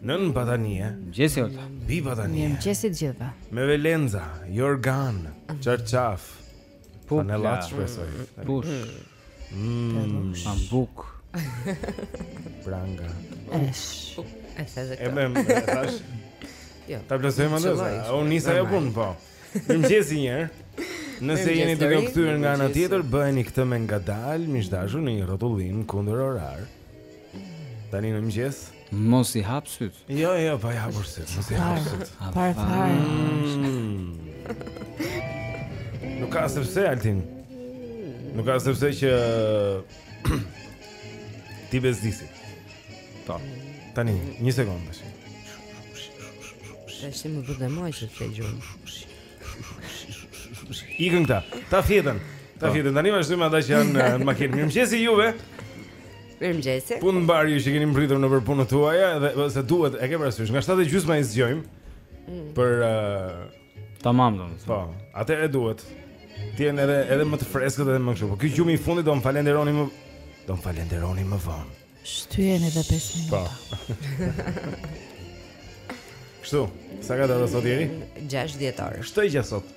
Nën batanie. Mëngjesi Olta. Mbi batanie. Mëngjesi të gjithëve. Me velenxa, jorgan, çarçaf. Po Nejlat shpresoj. Push. Mmm, ambuk. Branga. Esh. E the dhe këtë. Emem, e thash. Jo. Ta plazojmë atë. Unë nisa, jo punë, po. Mëngjesi një herë. Nëse jeni duke u kthyer nga ana tjetër, bëheni këtë me ngadalë, miq të dashur, në një rrotullim kundërorar. Tani në mëngjes. Mm. Mos i hap sytë. Jo, jo, po i hap sytë. Mos i hap sytë. Pa faj. Nuk ka as përse, Altin Nuk ka as përse që t'i bezdisim Ta Tani, një sekundë të shumë E si më përde moj që të gjumë Ikën këta, këta fjetën. Këta po. Fjetën, tani vazhdojmë ata që janë në makinë Mirëmëngjesi juve Mirëmëngjesi. Punë mbarë ju që keni mbërritur nëpër punët tuaja dhe se duhet, e ke parasysh, nga 7 e gjysma i zgjojmë. Mm. Për uh, tamam do me thënë. Po, atëherë duhet. Të jeni edhe edhe më të freskët edhe më kështu. Po ky gjumi i fundit do ta falënderoni më do ta falënderoni më vonë. Shtyjeni edhe 5 minuta. Po. Kështu, sa ka data sot deri? 6 dhjetor. Shtoi gjatë sot.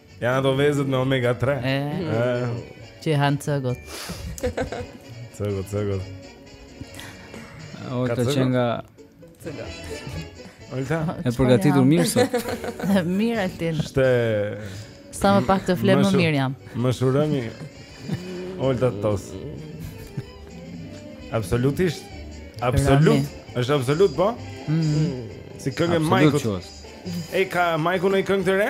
Janë ato vezët me omega 3. Ëh. T'i han zigot. Zigot, zigot. O të që nga Olta E përgatitur mirë sot Mirë Altin Shte Sa më pak të fle më mirë jam Më shurëmi Olta të tos Absolutisht Absolut është absolut po mm. Si këngë e Majkut E ka Majku një këngë të re?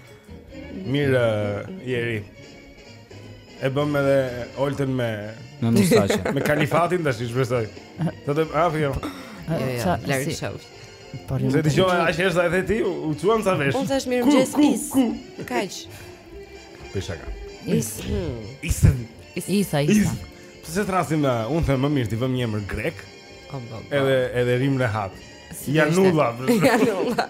Mirë, Jeri. E bëjmë edhe Oltën me me mustaqe. Me kalifatin tash i shpresoj. Do të afë jo. Jo, jo, jo larg si. show. Po rrimë. S'e dëgjoj asnjëherë sa edhe ti, u çuan sa vesh. Po thashë mirëmëngjes Is. Kaq. Pesha ka. Is. Is. Is. Is. Pse s'e thërrasim na, uh, unë them më mirë t'i vëmë një emër grek. Edhe edhe rrimë rehat. Janulla. Janulla.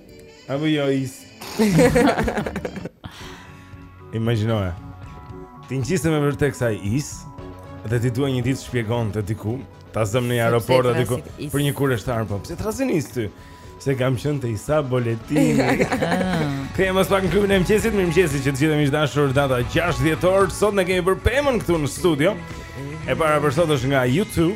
Apo jo Is. Imagjinoja. T'i ngjiste me vërtet kësaj Is dhe t'i duhej një ditë të shpjegonte diku, ta zëm në aeroport diku për një kureshtar po. Pse të thërrasin Is ty? Se kam qenë te Isa Boletini Kthehemi pas pak në klubin e mëngjesit Mirëmëngjesi të gjithëve miq të dashur data 6 dhjetor Sot ne kemi bërë pemën këtu në studio E para për sot është nga YouTube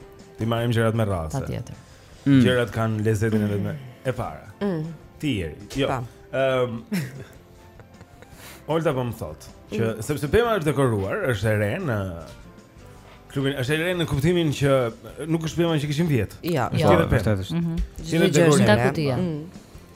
T'i marrim gjërat me radhë. Patjetër. Mm. Gjërat kanë lezetin e vet. E para. Mm. Ti je. Jo. Ëm. Ehm, Olta po më thotë që mm. sepse pema është dekoruar, është e re në klubin, është e re në kuptimin që nuk është pema që kishim vjet. Jo, jo. Është e vërtetë. Mhm. Gjithë gjëja është nga kutia. Mm.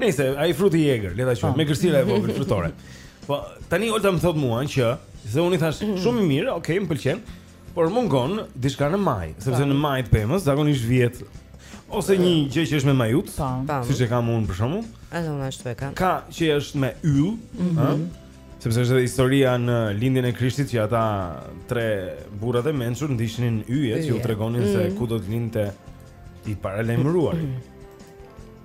Nëse ai fruti i egër, le ta quajmë, po. me qershiza të vogla frutore. Po tani Olta më thotë mua që se unë i thashë mm. shumë i mirë, okay, më pëlqen, por mungon diçka në majë, sepse po. në majë të pemës zakonisht vihet ose një gjë që është me majuc, po. siç e kam unë për shembull. Edhe unë ashtu e kam. Ka që është me yll, ëh. Mm -hmm. Sepse është historia në lindjen e Krishtit që ata tre burrat e mençur ndiqnin yjet që u tregonin mm -hmm. se ku do të lindte i paralajmëruari. Mm -hmm.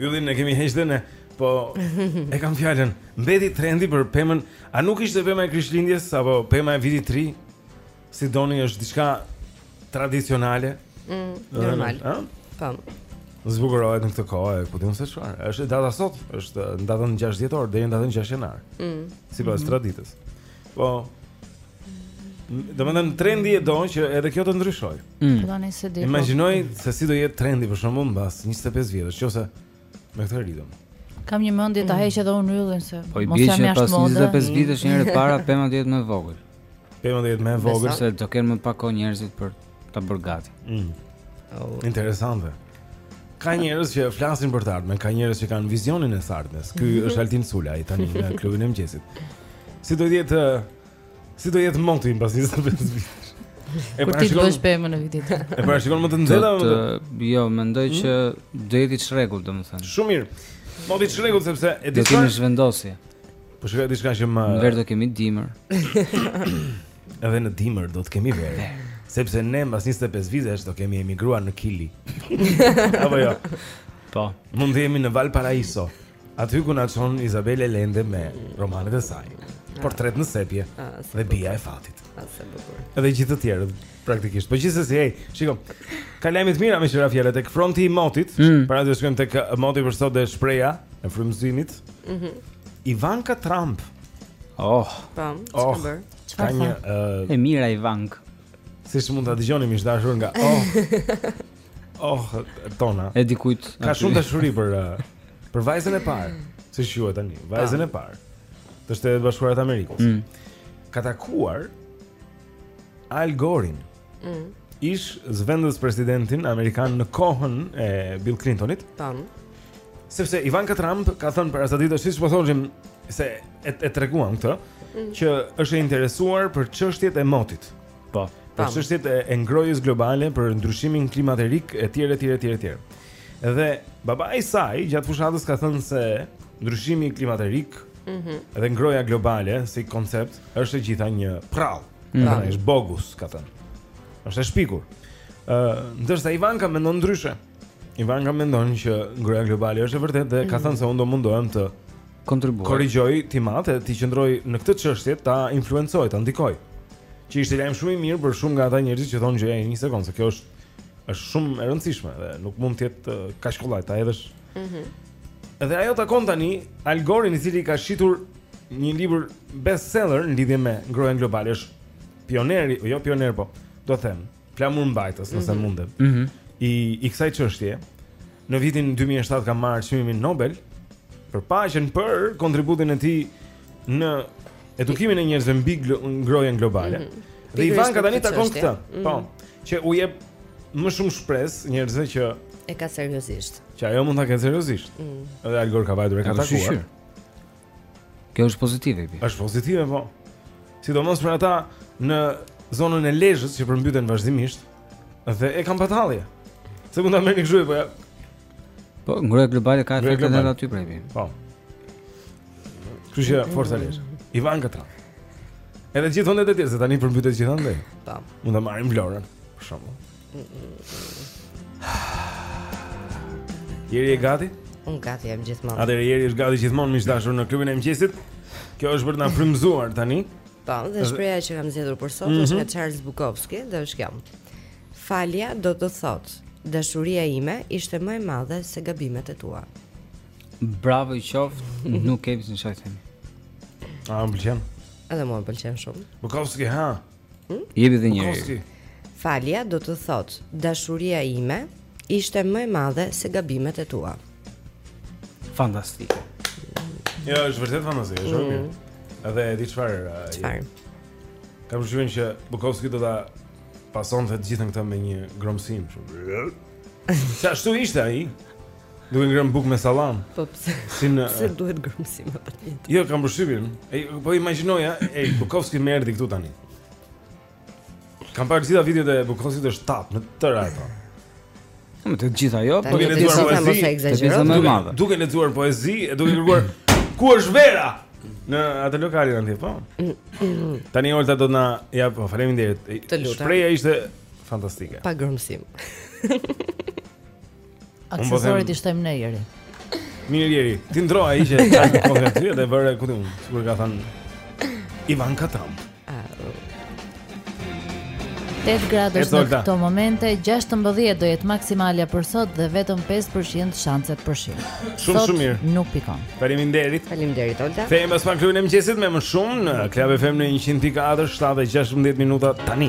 Yllin ne kemi heqë ne. Po e kam fjalën. Mbeti trendi për pemën. A nuk ishte pema e Krishtlindjes apo pema e vitit të ri? Si doni është diçka tradicionale? Mm, normal. Ëh? Po. Zbukurohet në këtë kohë, e kujtun se çfarë. Është data sot, është data 6 dhjetor deri në datën 6 janar. Mm. Sipas mm. traditës. Po. Domethënë trendi e don që edhe kjo të ndryshojë. Mm. Tani s'e di. Imagjino po. se si do jetë trendi për shembull mbas 25 vjetësh, nëse me këtë ritëm. Kam ndërmend ta mm. heq edhe unë yllin se po mos jam jashtë mode. Po pas 25 vitesh një herë para pema do jetë më e vogël. Pema do jetë më e vogël se do kenë më pak kohë njerëzit për ta bërë gati. Mm. Oh. Interesante. Ka njerëz që flasin për të ardhmen, ka njerëz që kanë vizionin e së ardhmes. Ky mhm. është Altin Sulaj tani në klubin e mëngjesit. Si do jetë Si do jetë moti pas 25 vitesh? E pra shikon... Kur ti bën pemën e vitit E pra shikon më të nëzela më të... Jo, mendoj hmm? që do jetë i çrregullt, domethënë Shumë mirë Moti i çrregullt, sepse e di se Do kemi zhvendosje Po shiko diçka që më Në verë do kemi dimër Edhe në dimër do të kemi verë Sepse ne mbas 25 vitesh do kemi emigruar në Kili Apo jo Po Mund të jemi në Valparaiso Aty ku na çon Izabel Alende me romanet e saj. Ah. Portret në sepje ah, dhe bija e fatit. Ah, sa bukur. Edhe gjithë të tjerët praktikisht. Po gjithsesi, hey, shiko. Ka lajme të mira meqë ra fjala tek fronti i motit. Mm. Para se të shkojmë tek uh, moti për sot dhe shprehja e frymëzimit. Mhm. Mm Ivanka Trump. Oh. Pam, oh. çfarë bëri? Çfarë një uh, e mira Ivanka. Siç mund ta dëgjoni miq të dashur nga oh. Oh-të tona. E dikujt. Ka shumë dashuri për uh, për vajzën e parë, siç quhet tani, vajzën e parë. Të Shteteve të Bashkuara të Amerikës. Mm. Ka takuar Al Gorin. Mm. Ish zëvendëspresidentin amerikan në kohën e Bill Clintonit. Tan. Sepse Ivanka Trump ka thënë para ca ditësh, siç po thoshim, se e, e treguam këtë, mm. që është e interesuar për çështjet e motit. Po. Për po, çështjet e, e ngrohjes globale, për ndryshimin klimaterik etj etj etj etj. Edhe babai i saj gjatë fushatës ka thënë se ndryshimi klimaterik ëh mm -hmm. dhe ngrohja globale si koncept është e gjitha një përrallë. Mm -hmm. Është bogus, ka thënë. Është e shpikur. Ëh, uh, ndërsa Ivanka mendon ndryshe. Ivanka mendon që ngrohja globale është e vërtetë dhe mm. ka thënë se unë do mundohem të kontribuoj. Korrigjoj tim atë, t'i qëndroj në këtë çështje ta influencoj, ta ndikoj. Që ishte lajm shumë i mirë për shumë nga ata njerëzit që thonë që ai një sekond se kjo është është shumë e rëndësishme dhe nuk mund të jetë kaq kollaj ta hedhësh. Mhm. Mm dhe ajo takon tani Al Gorin i cili ka shitur një libër bestseller në lidhje me ngrohjen globale. Është pioneri, jo pioner po, do të them. flamurmbajtës, nëse mm -hmm. mundem. Mm -hmm. I i kësaj çështje në vitin 2007 ka marrë çmimin Nobel për paqen për kontributin e tij në edukimin e njerëzve mbi ngrohjen globale. Mm -hmm. Dhe Ivanka tani takon këtë. Mm -hmm. Po, që u jep më shumë shpresë njerëzve që e ka seriozisht. Që ajo mund ta ketë seriozisht. Mm. Dhe Al Gor ka vajtur e ka takuar. Kjo është pozitive bi. Është pozitive po. Sidomos për ata në zonën e Lezhës që përmbyten vazhdimisht dhe e kanë batalje. Se mund ta merrni kështu po ja. Po, ngrohja globale ka efekte edhe aty prej bi. Po. Kështu forca Lezhë. Ivanka Tra. Edhe gjithë vendet e tjera se tani përmbytet gjithandej. Tam. Mund ta marrim Vlorën për shembull. Jeri je gati? Un gati jam gjithmonë. Atëherë Jeri është gati gjithmonë miq të dashur në klubin e mëngjesit. Kjo është për të na frymëzuar tani. Po, dhe shprehja që kam zgjedhur për sot është nga mhm. Charles Bukowski dhe është kjo. Falja do të thotë, dashuria ime ishte më e madhe se gabimet e tua. Bravo i qoftë, mhm. Bukowskit sinqerisht. A, më pëlqen. Edhe mua më pëlqen shumë. Bukowski, ha. Hm? Jepi dhe një herë. Falja do të thotë dashuria ime ishte më e madhe se gabimet e tua. Fantastike. Jo, është vërtet fantastike, është shumë. Mm. Edhe e di çfarë? Uh, çfarë? Kam përshtypjen që Bukowski do ta pasonte të gjithën këtë me një gromësimë kështu. Se ashtu ishte ai? Duke ngrënë bukë me sallam. Po pse? Si në Se duhet gromësimë patjetër. Jo, kam përshtypjen. Ai po imagjinoja, se Bukovski më erdhi këtu tani. Kam parë gjitha videot e Bukovskit është tapë në të tëra ato. Në të gjitha jo, po duke lexuar poezi. Duke lexuar poezi, duke kërkuar ku është vera? Në atë lokalin aty, po. Tani Olta do të na japë po, faleminderit. Shprehja ishte fantastike. Pa gromësimë. Aksesorët i shtojmë ne jeri. Mirë jeri, ti ndro ai që ka të kohën aty dhe bëre ku ti, sikur ka thënë Ivan Katam. Tetë gradë në këto momente, 16 do jetë maksimalja për sot dhe vetëm 5% shanset për shi. Shumë shumë mirë. Nuk pikon. Faleminderit. Faleminderit Olta. Kthehemi pas pak në klubin e mëngjesit me më shumë në Club FM në 104 7:16 minuta tani.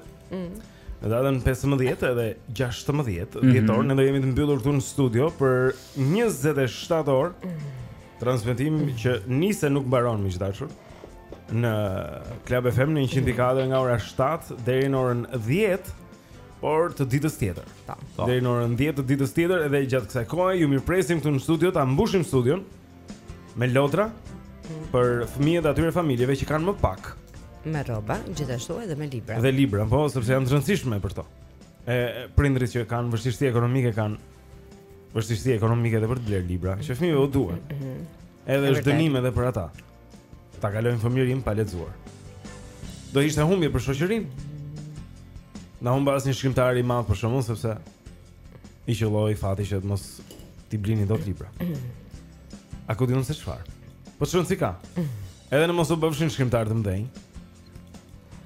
Mm. Në datën 15 edhe 16 mm -hmm. dhjetor, ne do jemi të mbyllur këtu në studio për 27 orë mm -hmm. transmitim mm -hmm. që nis e nuk mbaron miq të dashur në Club FM në 104 nga ora 7 deri në orën 10 por të ditës tjetër. Ta, po. deri në orën 10 të ditës tjetër edhe gjatë kësaj kohe ju mirëpresim këtu në studio ta mbushim studion. me lodra për fëmijët e atyre familjeve që kanë më pak. Me rroba, gjithashtu edhe me libra. Dhe libra, po, sepse janë të rëndësishme për to. E prindërit që kanë vështirësi ekonomike kanë vështirësi ekonomike edhe për të blerë libra, që fëmijëve u duhen. Mm -hmm. Edhe është dënim edhe për ata. Ta kalojnë fëmijërinë pa lexuar. Do ishte humbje për shoqërinë. Na humb ndonjë shkrimtar i madh për shkakun sepse i qëlloi fati që të mos t'i blinin dot libra. A ku di unë se çfarë? Po çon si ka. Edhe në mos u bëfshin shkrimtarë të mëdhenj.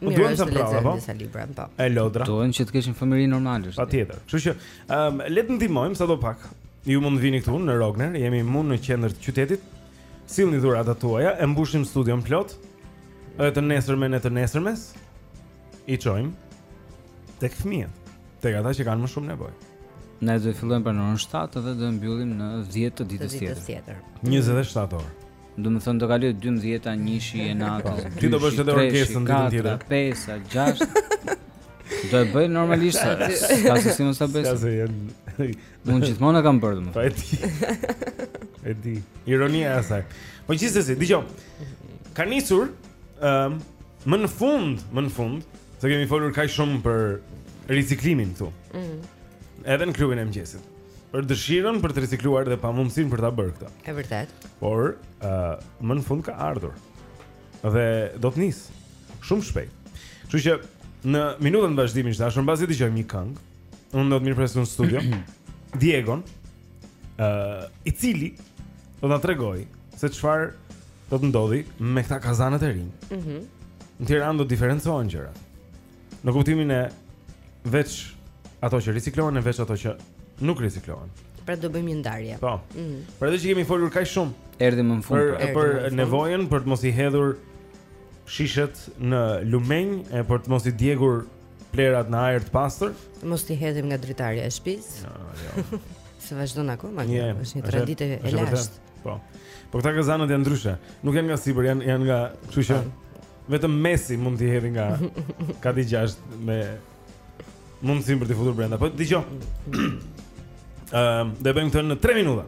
Po duhen të pranojnë disa libra, po. E lodra. Duhen që të kesh një familje normale. Patjetër. Kështu që, ëm, le të ndihmojmë sado pak. Ju mund të vini këtu në Rogner, jemi mu në qendër të qytetit. Sillni dhuratat tuaja, e mbushim studion plot. Edhe të nesërmen e të nesërmes. i çojmë tek fëmijët, tek ata që kanë më shumë nevojë. Ne do e fillojmë në orën 7 dhe do e mbyllim në 10 të ditës tjetër. 27 orë. Domethënë do kalojë 12-a, 1-shi e natës. Po, ti do bësh edhe orkestrën ditën tjetër. 5-a, 6-a. Do e bëj normalisht, s'ka se si mos ta bëj. Unë gjithmonë kam bërë domoshta. Po e di. E di. Ironia e saj. Po gjithsesi, dëgjoj. Ka nisur ëm ehm, më në fund, më në fund, se kemi folur kaq shumë për riciklimin këtu. Ëh. Mm. Edhe në klubin e mëngjesit. Për dëshirën për të ricikluar dhe pamundësinë për ta bërë këtë. E vërtetë. Por ëh ehm, më në fund ka ardhur. Dhe do të nisë shumë shpejt. Kështu që në minutat në vazhdim miq të dashur, mbasi dëgjojmë një këngë, Unë do të mirëpres në studio Diegon uh, I cili Do të na tregojë Se çfarë do të ndodhë Me këta kazanët e rinj mm -hmm. Në Tiranë do të diferencohen gjërat Në kuptimin e Veç ato që riciklohen E veç ato që nuk riciklohen Pra do bëjmë një ndarje Po mm -hmm. Pra dhe që kemi folur kaq shumë Erdhi më në fund Për, pra. për nevojën Për të mos i hedhur Shishet në lumenj E për të mos i djegur plerat në ajër të pastër. Mos t'i hedhim nga dritarja e shtëpisë. Jo, jo. Se vazhdon akoma, yeah, është një traditë e lashtë. Po. Po këta kazanët janë ndryshe. Nuk janë nga sipër, janë janë nga, kështu që po. vetëm Messi mund t'i hedhë nga kati 6 me mundësim për t'i futur brenda. Po dëgjoj. Ëm, ehm, uh, do bëjmë këtë në 3 minuta.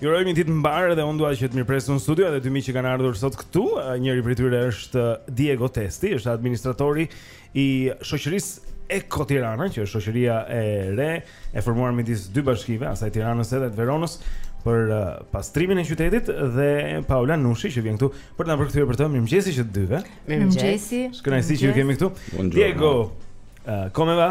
Ju uroj një ditë të mbarë dhe unë dua që të mirëpresim në studio edhe dy miq që kanë ardhur sot këtu. Njëri prej tyre është Diego Testi, është administratori i shoqërisë Eko Tirana, që është shoqëria e re e formuar midis dy bashkive, asaj Tiranës edhe të Veronës për pastrimin e qytetit dhe Paula Nushi që vjen këtu për të na përkthyer për të. Mirëmëngjesi që të dyve. Mirëmëngjesi. Është kënaqësi që ju kemi këtu. Diego, uh, come va?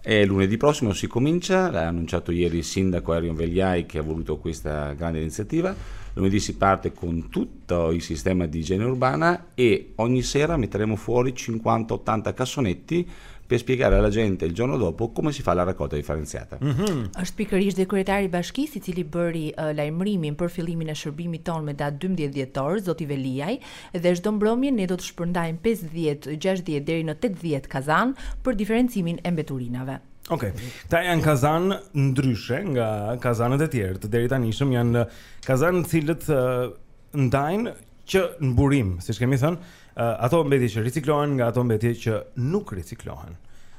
E lunedì prossimo si comincia, l'ha annunciato ieri il sindaco Arion Vegliai che ha voluto questa grande iniziativa. Lunedì si parte con tutto il sistema di igiene urbana e ogni sera metteremo fuori 50-80 cassonetti per spiegare alla gente il giorno dopo come si fa la raccolta differenziata. Ëh. Mhm. Është pikërisht dhe kryetari i bashkisë i cili bëri uh, lajmërimin për fillimin e shërbimit ton me datë 12 dhjetor, zoti Veliaj, Dhe çdo mbrëmje ne do të shpërndajmë pesëdhjetë, gjashtëdhjetë deri në tetëdhjetë kazanë për diferencimin e mbeturinave. Okej. Këta janë kazan ndryshe nga kazanët e tjerë. Të deritanishëm janë kazan të cilët uh, ndajnë që në burim, siç kemi thënë, uh, ato mbetje që riciklohen nga ato mbetje që nuk riciklohen.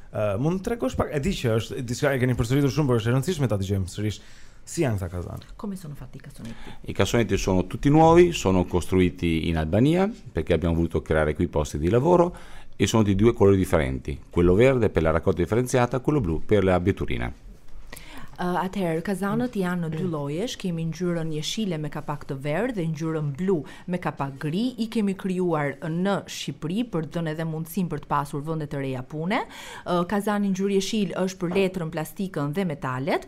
Uh, mund të tregosh pak, e di që është diçka e keni përsëritur shumë, por është e rëndësishme ta dëgjojmë sërish. Si janë këta kazan? Come sono fatti i cassonetti? I cassonetti sono tutti nuovi, sono costruiti in Albania perché abbiamo voluto creare qui posti di lavoro e sono di due colori differenti, quello verde per la raccolta differenziata, quello blu per la mbeturina. Uh, atëherë, kazanët janë në dy llojesh, kemi ngjyrën jeshile me kapak të verdhë dhe ngjyrën blu me kapak gri, i kemi krijuar në Shqipëri për të dhënë edhe mundësinë për të pasur vende të reja pune. Uh, kazani ngjyrë jeshil është për letrën, plastikën dhe metalet,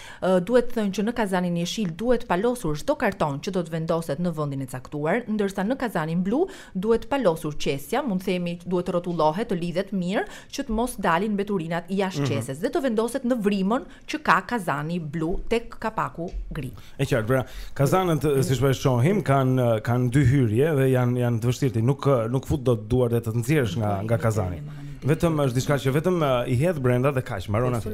Duhet thënë që në kazanin jeshil duhet palosur çdo karton që do të vendoset në vendin e caktuar, ndërsa në kazanin blu duhet palosur qesja, mund të themi duhet të rrotullohet, të lidhet mirë që të mos dalin mbeturinat jashtë qesës dhe të vendoset në vrimën që ka kazani blu tek kapaku gri. E qartë, pra, kazanët siç po e shohim kanë kanë dy hyrje dhe janë janë të vështirë ti nuk nuk fut dot duart dhe të të nxjerrësh nga nga kazani. Vetëm është diçka që vetëm i hedh brenda dhe kaq, mbaron aty.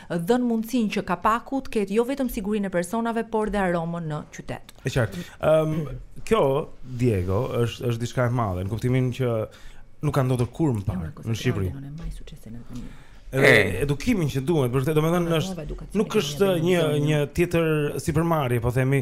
dhënë mundësinë që kapaku të ketë jo vetëm sigurinë e personave, por dhe aromën në qytet. E qartë. Ëm um, kjo Diego është është diçka e madhe, në kuptimin që nuk ka ndodhur kurrë më parë në Shqipëri. Edhe edukimin që duhet, për këtë domethënë është nuk është një një tjetër sipërmarrje, po themi,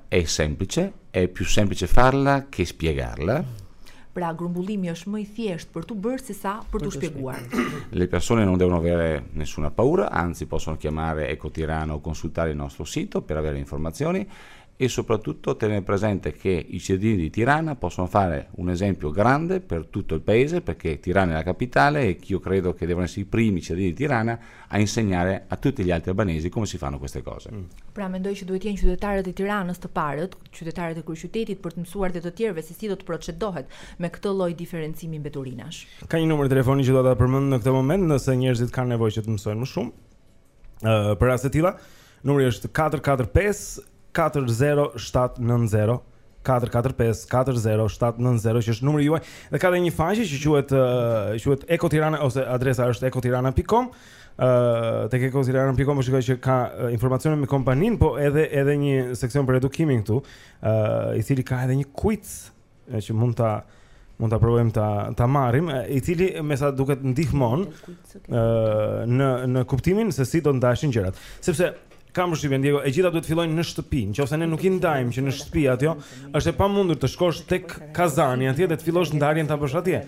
è semplice, è più semplice farla che spiegarla. Pra grumbullimi është më i thjeshtë për t'u bërë se sa për t'u shpjeguar. Le persone non devono avere nessuna paura, anzi possono chiamare Eco Tirano o consultare il nostro sito per avere informazioni e soprattutto tenere presente che i cittadini di Tirana possono fare un esempio grande per tutto il paese perché Tirana è la capitale e io credo che devono essere i primi cittadini di Tirana a insegnare a tutti gli altri albanesi come si fanno queste cose. Mm. Pra mendoj që duhet të jenë qytetarët e Tiranës të parët, qytetarët e kryeqytetit për të mësuar dhe të tjerëve se si do të procedohet me këtë lloj diferencimi mbeturinash. Ka një numër telefoni që do ta përmend në këtë moment nëse njerëzit kanë nevojë që të mësojnë më shumë. Ëh, uh, për raste të tilla, numri është 445 40790 445 40790 që është numri juaj dhe ka dhe një faqe që quhet quhet Eko Tirana ose adresa është ekotirana.com ë tek ekotirana.com është që ka informacione mbi kompaninë, po edhe edhe një seksion për edukimin këtu, ë i cili ka edhe një quiz që mund ta mund ta provojmë ta ta marrim, i cili me sa duket ndihmon ë në në kuptimin se si do ndahen gjërat. Sepse kam përshtypjen Diego, e gjitha duhet të fillojë në shtëpi. Nëse ne nuk i ndajmë që në shtëpi ato, është e pamundur të shkosh tek kazani atje dhe të fillosh ndarjen ta bësh atje.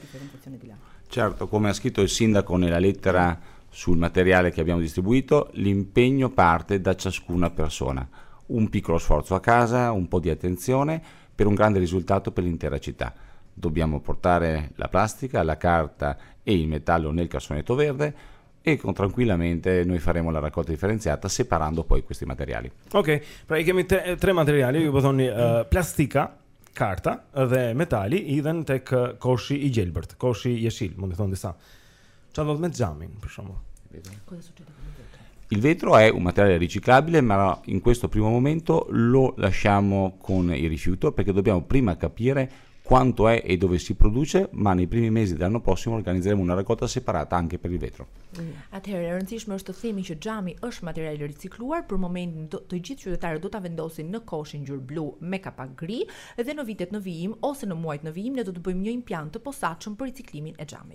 Certo, come ha scritto il sindaco nella lettera sul materiale che abbiamo distribuito, l'impegno parte da ciascuna persona. Un piccolo sforzo a casa, un po' di attenzione, per un grande risultato per l'intera città. Dobbiamo portare la plastica, la carta e il metallo nel cassonetto verde e tranquillamente noi faremo la raccolta differenziata separando poi questi materiali. Ok, praticamente eh, tre materiali, ju bëthoni uh, eh, plastika, karta dhe metali, i dhen tek koshi i gelbert, koshi jeshil, mund të thon disa. Çfarë do bëhet me xhamin, për shembull? Il vetro è un materiale riciclabile, ma in questo primo momento lo lasciamo con il rifiuto perché dobbiamo prima capire quanto è e dove si produce, ma nei primi mesi dell'anno prossimo organizzeremo una raccolta separata anche per il vetro. Mm. Atëherë, e rëndësishme është të themi që xhami është material i ricikluar, për momentin të gjithë qytetarët do ta vendosin në koshin gjurblu me kapak gri dhe në vitet në vijim ose në muajt në vijim ne do të bëjmë një impiant të posaçëm për riciklimin e xhamit.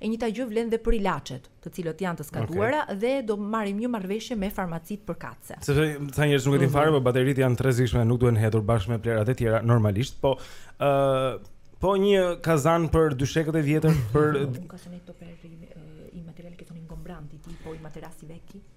E njëjta gjë vlen dhe për ilaçet, të cilat janë të skaduara okay. dhe do marrim një marrëveshje me farmacitë përkatëse. Sepse ka njerëz nuk e dinë mhm. fare, mm -hmm. po bateritë janë të rrezikshme, nuk duhen hedhur bashkë me plehrat e tjera normalisht, po ë uh, po një kazan për dyshekët e vjetër për Nuk ka se ne këto per i materiali ingombranti, tipo i materassi vecchi.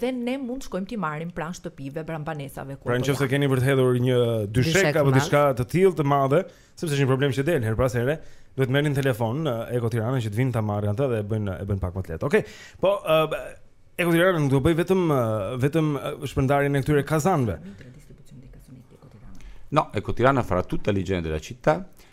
Dhe ne mund të shkojmë t'i marrim pranë shtëpive, pranë banesave ku. Pra në qoftë se keni për të hedhur një dyshek apo diçka të tillë të madhe, sepse është një problem që del herë pas here, duhet të merrni në telefon Eko Tirana që të vijnë ta marrin atë dhe e bëjnë e bëjnë pak më të lehtë. Okej. Okay. Po uh, Eko Tirana nuk do bëjë vetëm vetëm shpërndarjen e këtyre kazanëve. No, Eko Tirana farà tutta l'igiene della città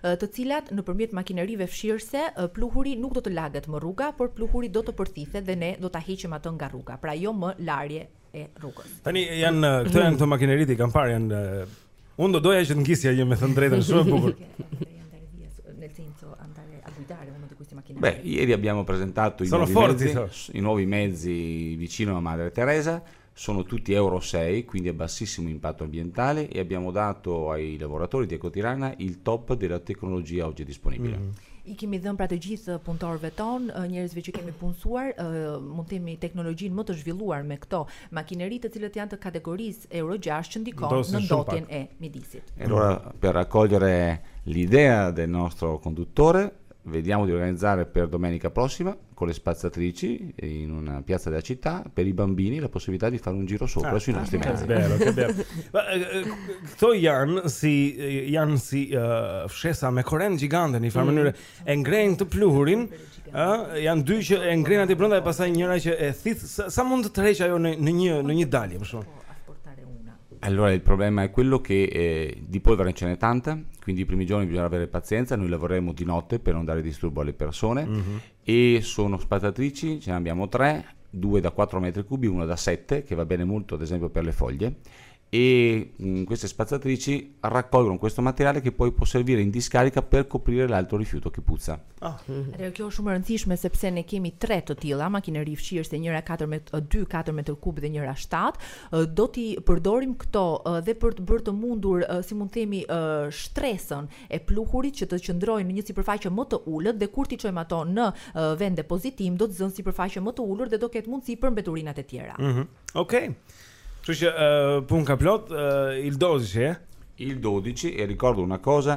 të cilat nëpërmjet makinerive fshirëse pluhuri nuk do të laget më rruga, por pluhuri do të përthithet dhe ne do ta heqim atë nga rruga, pra jo më larje e rrugës. Tani janë këto janë këto makineritë i kanë parë janë Unë do doja që të ngisja një me thënë të drejtën, shumë e bukur. Beh, ieri abbiamo presentato i nuovi mezzi, i nuovi mezzi vicino a Madre Teresa. Sono tutti Euro sei, quindi a bassissimo impatto ambientale e abbiamo dato ai lavoratori di Ecotirana il top della tecnologia oggi disponibile. I kemi dhënë pra të gjithë punëtorëve tonë, njerëzve që kemi punësuar, mund të themi teknologjinë më të zhvilluar me këto makineri të cilat janë të kategorisë Euro 6 që ndikon në ndotjen e mjedisit. E allora per raccogliere l'idea del nostro conduttore Vediamo di organizzare per domenica prossima con le spazzatrici in una piazza della città per i bambini la possibilità di fare un giro sopra ah, sui nostri ah, mezzi. Bello, che bello. Ma eh, eh, këto janë si janë si uh, fshesa me korrent gjigante në një farë mm. mënyre mm. e ngrenë atë pluhurin Ë, janë dy që e ngrenë aty brenda e pastaj njëra që e thith sa, sa mund të tërheq ajo në në një në një dalje për shkak. Allora il problema è quello che eh, di polvere ce n'è tanta, quindi i primi giorni bisogna avere pazienza, noi lavoreremo di notte per non dare disturbo alle persone mm-hmm. e sono spatatrici, ce ne abbiamo tre, due da 4 metri cubi, una da 7 che va bene molto ad esempio per le foglie e in queste spazzatrici raccolgono questo materiale che poi può po servire in discarica per coprire l'altro rifiuto che puzza. Ah. Atëherë kjo është shumë e rëndësishme sepse ne kemi tre të tilla makineri fshirëse njëra 4 me 2 4 metër kub dhe njëra 7. Do t'i përdorim këto dhe për të bërë të mundur, si mund të themi, shtresën e pluhurit që të qëndrojë në një sipërfaqe më të ulët dhe kur t'i çojmë ato në venddepozitim do të zënë sipërfaqe më të ulët dhe do ketë mundësi për mbeturinat e tjera. Mhm. Mm Okej. Okay. Kështu që uh, punë ka plot uh, il dodici, eh? Il dodici e ricordo una cosa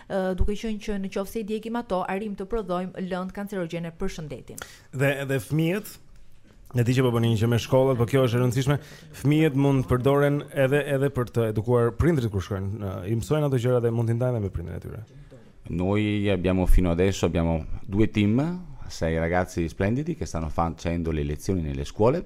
duke qenë që në qoftë se i djegim ato, arrim të prodhojmë lëndë kancerogjene për shëndetin. Dhe dhe fëmijët E di që po bëni një gjë me shkollat, po kjo është e rëndësishme, fëmijët mund të përdoren edhe edhe për të edukuar prindërit kur shkojnë. I mësojnë ato gjëra dhe mund t'i ndajnë me prindin e tyre. Noi abbiamo fino adesso abbiamo due team, sei ragazzi splendidi che stanno facendo le lezioni nelle scuole.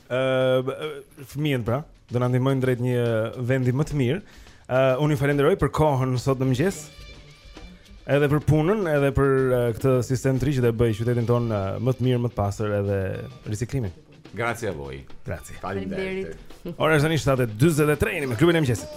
ë fëmijën pra, do na ndihmojnë drejt një vendi më të mirë. ë unë ju falenderoj për kohën sot në mëngjes. Edhe për punën, edhe për uh, këtë sistem të ri që do e bëjë qytetin tonë uh, më të mirë, më të pastër edhe riciklimin. Grazie a voi. Grazie. Faleminderit. Ora është tani 7:43 jemi me klubin e mëngjesit.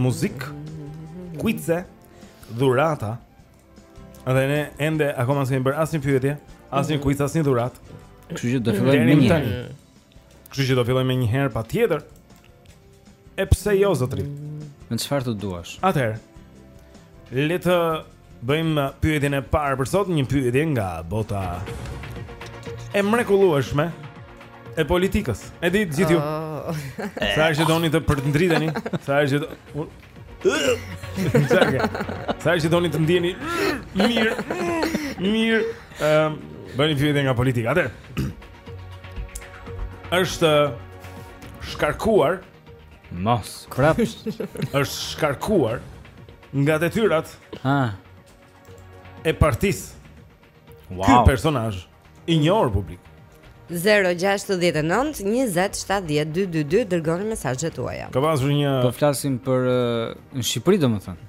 Muzikë, kuice, dhurata. Dhe ne ende akoma s'kemi bërë asnjë pyetje, asnjë kuic, asnjë dhuratë. Kështu që do fillojmë menjëherë. Kështu që do fillojmë menjëherë patjetër. E pse jo zotëri? Me çfarë të duash? Atëherë. Le të Bëjmë pyetjen e parë për sot, një pyetje nga bota e mrekullueshme e politikës. Hej të gjithë ju. Oh. Sa herë doni të përndriteni? Sa herë do... Sa herë doni të ndiheni mirë? Mirë. Ehm, bëni pyetje nga politika. Atëherë. Është shkarkuar Mos, prap është shkarkuar nga detyrat. Ha. E partisë. Wow. Ky personazh i njohur publik. 069 2070222 dërgoni mesazhet tuaja. Ka pasur një Po flasim për në Shqipëri domethënë.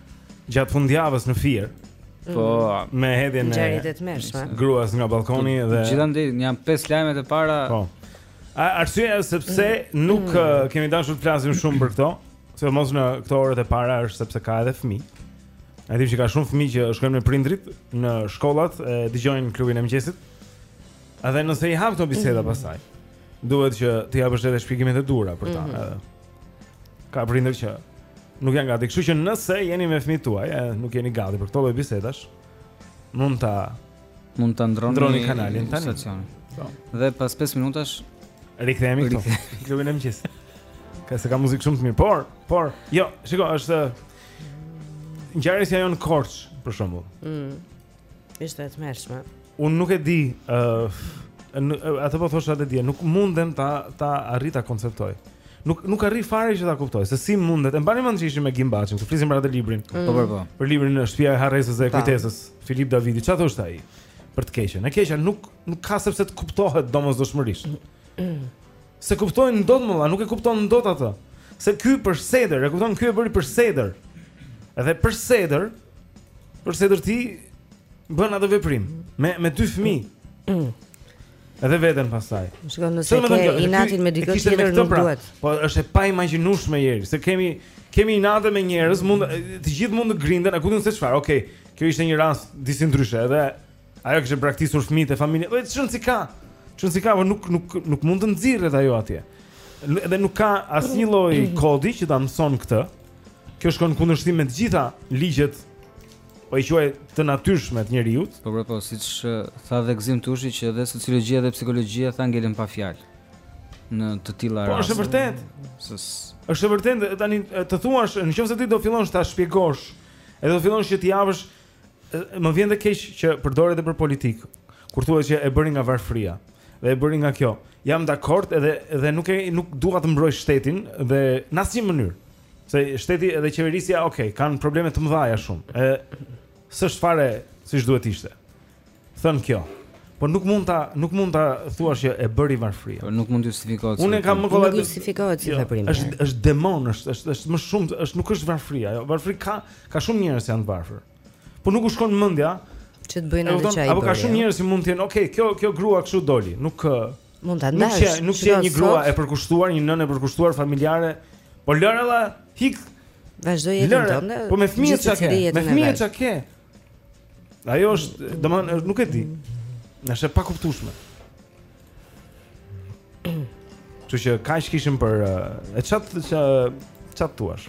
gjatë fundjavës në Fier. Mhm. Po me hedhjen e ngjarjet e tmerrshme. Gruas nga ballkoni dhe gjithandej janë pesë lajmet e para. Po. Arsyeja është sepse mhm. nuk mhm. Eh, kemi dashur të flasim shumë për këto, së paku në këto orët e para është sepse ka edhe fëmijë. E dimë që ka shumë fëmijë që shkojnë me prindrit në shkolla dhe dëgjojnë klubin e mëngjesit. Edhe nëse i hap këto biseda pastaj, duhet që të japësh edhe shpjegimet e duhura për ta. ka prindër që nuk janë gati. Kështu që nëse jeni me fëmijët tuaj, e, nuk jeni gati për këto lloj bisedash, mund ta mund ta ndroni, ndroni kanalin tani. Po. Dhe pas 5 minutash rikthehemi këtu. Klubin e mëngjesit. Ka se ka muzikë shumë të mirë, por, por, jo, shiko, është ngjarja si ajo në Korçë, për shembull. Mm. Ishte e tmerrshme. Unë nuk e di, ë, uh, atë po thosha atë ditë, nuk mundem ta ta arrij ta konceptoj. Nuk nuk arrij fare që ta kuptoj se si mundet. E mbani mend që ishim me Gimbaçin, ku flisnim për atë librin. Mm. Po po po. Për librin Shtëpia e Harresës dhe e kujtesës, Filip Davidi, çfarë thoshte ai? Për të keqen. E keqja nuk nuk ka sepse të kuptohet domosdoshmërisht. S'e kupton dot more vëlla, nuk e kupton dot atë. Se ky për sedër, e kupton ky e bëri për sedër. Edhe për sedër, për sedër ti bën atë veprim me me dy fëmijë. Edhe veten pastaj. Shiko, nëse ke kjo, inatin me dikë tjetër nuk pra, duhet. Po është e paimagjinueshme njeri, se kemi kemi inate me njerëz, mund të gjithë mund të grinden, a kupton se çfarë? Okej, kjo ishte një rast disi ndryshe, edhe Ajo kishte braktisur fëmijët e familjen. Po s'ka si ka? S'ka si ka, po nuk nuk nuk mund të nxirret ajo atje. Dhe nuk ka asnjë lloj kodi që ta mëson këtë. Kjo shkon në kundërshtim me të gjitha ligjet po i quaj të natyrshme të njeriu. Po po, po siç tha dhe Gzim Tushi që edhe sociologjia dhe psikologjia tha ngelen pa fjalë në të tilla raste. Po është e vërtetë. Është e vërtetë tani të thuash, nëse ti do fillosh ta shpjegosh, edhe do fillosh që t'i japësh Më vjen dhe keq që përdoret edhe për politikë. Kur thuhet që e bëri nga varfëria dhe e bëri nga kjo. Jam dakord edhe edhe nuk e nuk dua të mbroj shtetin dhe në asnjë mënyrë. Se shteti edhe qeverisja, ok, kanë probleme të mëdha shumë. Ë s'është fare siç duhet të ishte. thënë kjo. Po nuk mund ta nuk mund ta thuash që e bëri varfëria. Po nuk mund të justifikohet. Unë kam më kollaj. Nuk justifikohet si jo, veprim. Është është demon, është është është më shumë, është nuk është varfëria, jo. Varfëri ka ka shumë njerëz që janë të varfër. Po nuk u shkon mendja që të bëjnë atë gjë. Apo ka shumë jo. njerëz që mund të jenë, ok, kjo kjo grua kështu doli, nuk mund ta ndash. Nuk është nuk është një grua e përkushtuar, një nënë e përkushtuar familjare. Po lëre dhe ik. Vazhdo jetën tënde. Po me fëmijët çka ke? Me fëmijët çka ke? Ajo është, domethënë, nuk e di. Është e pakuptueshme. Që kaq kishim për E ça të, ça të thuash,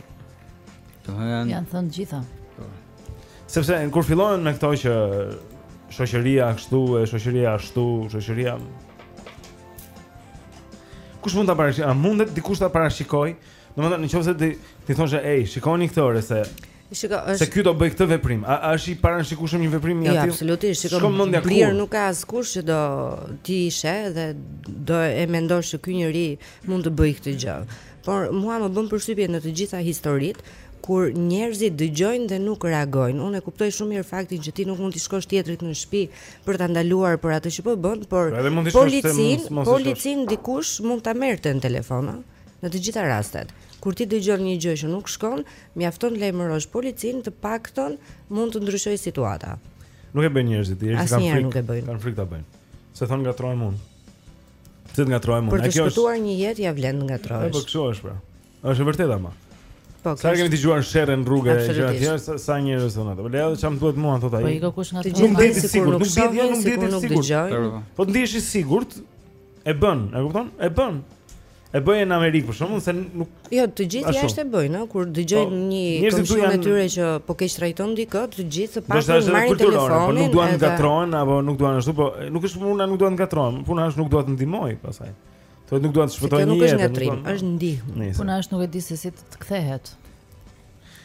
Janë thënë të gjitha po. Sepse kur fillohet me këto që Shoqëria kështu e shoqëria ashtu Shoqëria Kush mund ta parashikojë A mundet dikush ta parashikojë Domethënë në qoftë se ti, ti thonë që Ej, shikoni këtë ore se Shiko, është Se ky do bëj këtë veprim. A, a është i parashikueshëm një veprim i jo, atij? Jo, absolutisht. Shiko, s'shkon mendja kurrë. nuk ka askush që do të ishte dhe do e mendonte se ky njeri mund të bëj këtë gjë. Por mua më bën përshtypje në të gjitha historitë kur njerëzit dëgjojnë dhe nuk reagojnë. Unë e kuptoj shumë mirë faktin që ti nuk mund të shkosh tjetrit në shtëpi për ta ndaluar për atë që po bën, por policin, policin dikush mund ta merrte në telefon, në të gjitha rastet. Kur ti dëgjon një gjë që nuk shkon, mjafton të lajmërosh policinë, të paktën mund të ndryshojë situata. Nuk e bëjnë njerëzit, njerëzit kanë frikë. Nuk e bëjnë. Kanë frikë ta bëjnë. Se thonë ngatrohem unë. Pse të ngatrohem unë? Për të shpëtuar një jetë ja vlen të ngatrohesh. Po kështu është pra. Është e vërtetë ama. Po. Sa kemi dëgjuar sherre në rrugë e gjëra të tjera, sa njerëz thonë ato. Po lëre dhe ça m'duhet mua thotë ai. Po ik kush ngatrohet. Nuk ndihet i sigurt, nuk ndihet, ja nuk ndihet i sigurt. Po ndihesh i sigurt? E bën, e kupton? E bën. E bëjnë në Amerikë për shkakun se nuk Jo, të gjithë jashtë e bëjnë, ëh, kur dëgjojnë po, një komshiun e tyre që po keqtrajton dikë, të gjithë së paku marrin telefonin. Po nuk duan të ngatrohen apo nuk duan ashtu, po nuk është puna nuk duan të ngatrohen, puna është nuk duan të ndihmojnë pastaj. Thotë nuk duan të shpëtojnë jetë. Nuk është ngatrim, është ndihmë. Puna është nuk e di se si të kthehet.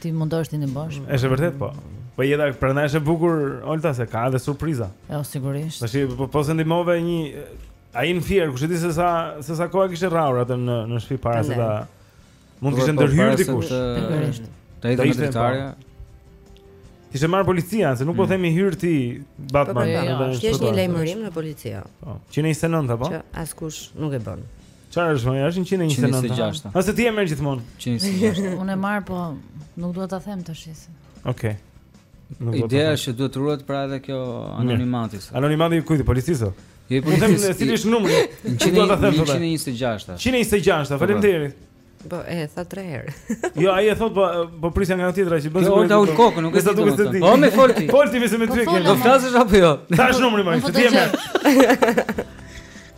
Ti mundohesh t'i ndihmosh. Është vërtet po. Po jeta prandaj është e bukur, Olta se ka edhe surpriza. Jo, sigurisht. Tash po po se ndihmove një Ai në Fier, kush e di se sa se sa kohë e kishte rrahur atë në në shtëpi para se ta mund të kishte po, ndërhyrë dikush. Pikërisht. Ta hidhte nga dritarja. Thjesht merr policia, se nuk po mm. themi hyr ti Batman. Po, po, po. Thjesht një lajmërim në polici. Po. 129 apo? Që askush nuk e bën. Çfarë është, është 129. 126. Nëse ti e merr gjithmonë. 126. Unë e marr, po nuk dua ta them tash. Okej. Ideja është që duhet të ruhet pra edhe kjo anonimati. Anonimati i kujt? I policisë? Jo i policisë. Po cili është numri? 126. 126, faleminderit. Po e tha tre herë. Jo, ai e thotë po po prisja nga tjetra që bën. Jo, ta ul kokën, nuk e di, nuk e di. Po me folti. Folti vetëm me dy këngë. Do flasësh apo jo? Tash numri më, ti më.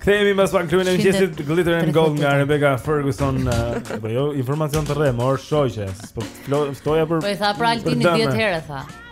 Kthehemi pas pak kënga e mëngjesit Glitter and Gold nga Rebecca Ferguson. Eh, po jo, informacion të rremë, or shoqe. Po ftoja për Po e tha pra Altini 10 herë tha.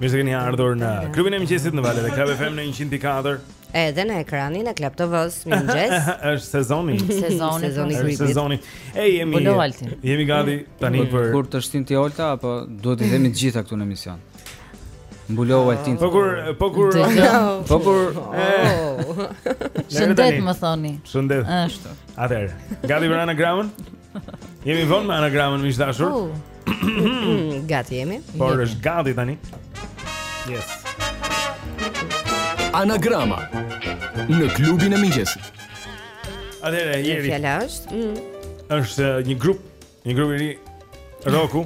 Mirë se keni ardhur në klubin e mëngjesit në valët e Club FM në 104. Edhe në ekranin e Club TV-s, mirëmëngjes. Është sezoni. Sezoni, sezoni i gripit. Është sezoni. Ej, jemi. Mbulova Altin. Jemi gati tani mm. për kur të teshtijë Olta apo duhet të themi të gjitha këtu në emision. Mbulova ah. Altin. Po kur, po kur, po kur. Oh. Shëndet më thoni. Shëndet. Ashtu. Atëherë, gati për anagramën? Jemi vonë me anagramën miq të dashur. Uh. gati jemi. Por është gati tani. Yes. Anagrama në klubin e mëngjesit. Atëherë Jeri. Fjala është. Mm. Është uh, një grup, një grup i ri roku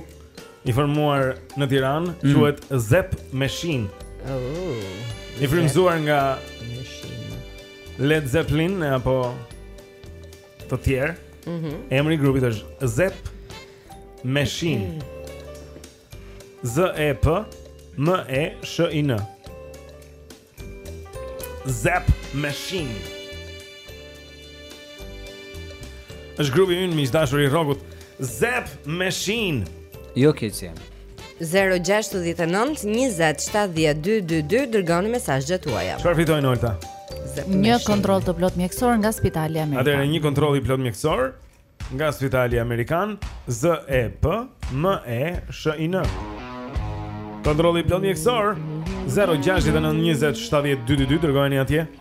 i formuar në Tiranë, mm. quhet Zep Machine. Oh. I frymëzuar nga Led Zeppelin apo të tjerë. Mhm. Mm Emri i grupit është Zep Machine. Mm -hmm. Z E P M E S H I N. Zep Machine. Është grupi ynë miq të dashur i rokut Zep Machine. Jo keq jam. 0-6-19-27-12-22 Dërgoni mesazhet tuaja Çfarë fitojnë Olta? Një kontroll të plotë mjekësor nga spitali Amerikan Atëherë një kontroll i plotë mjekësor Nga spitali Amerikan Z-E-P M-E-S-H-I-N Kontroll i plotë mjekësor 0-6-19-27-12-22 Dërgojeni atje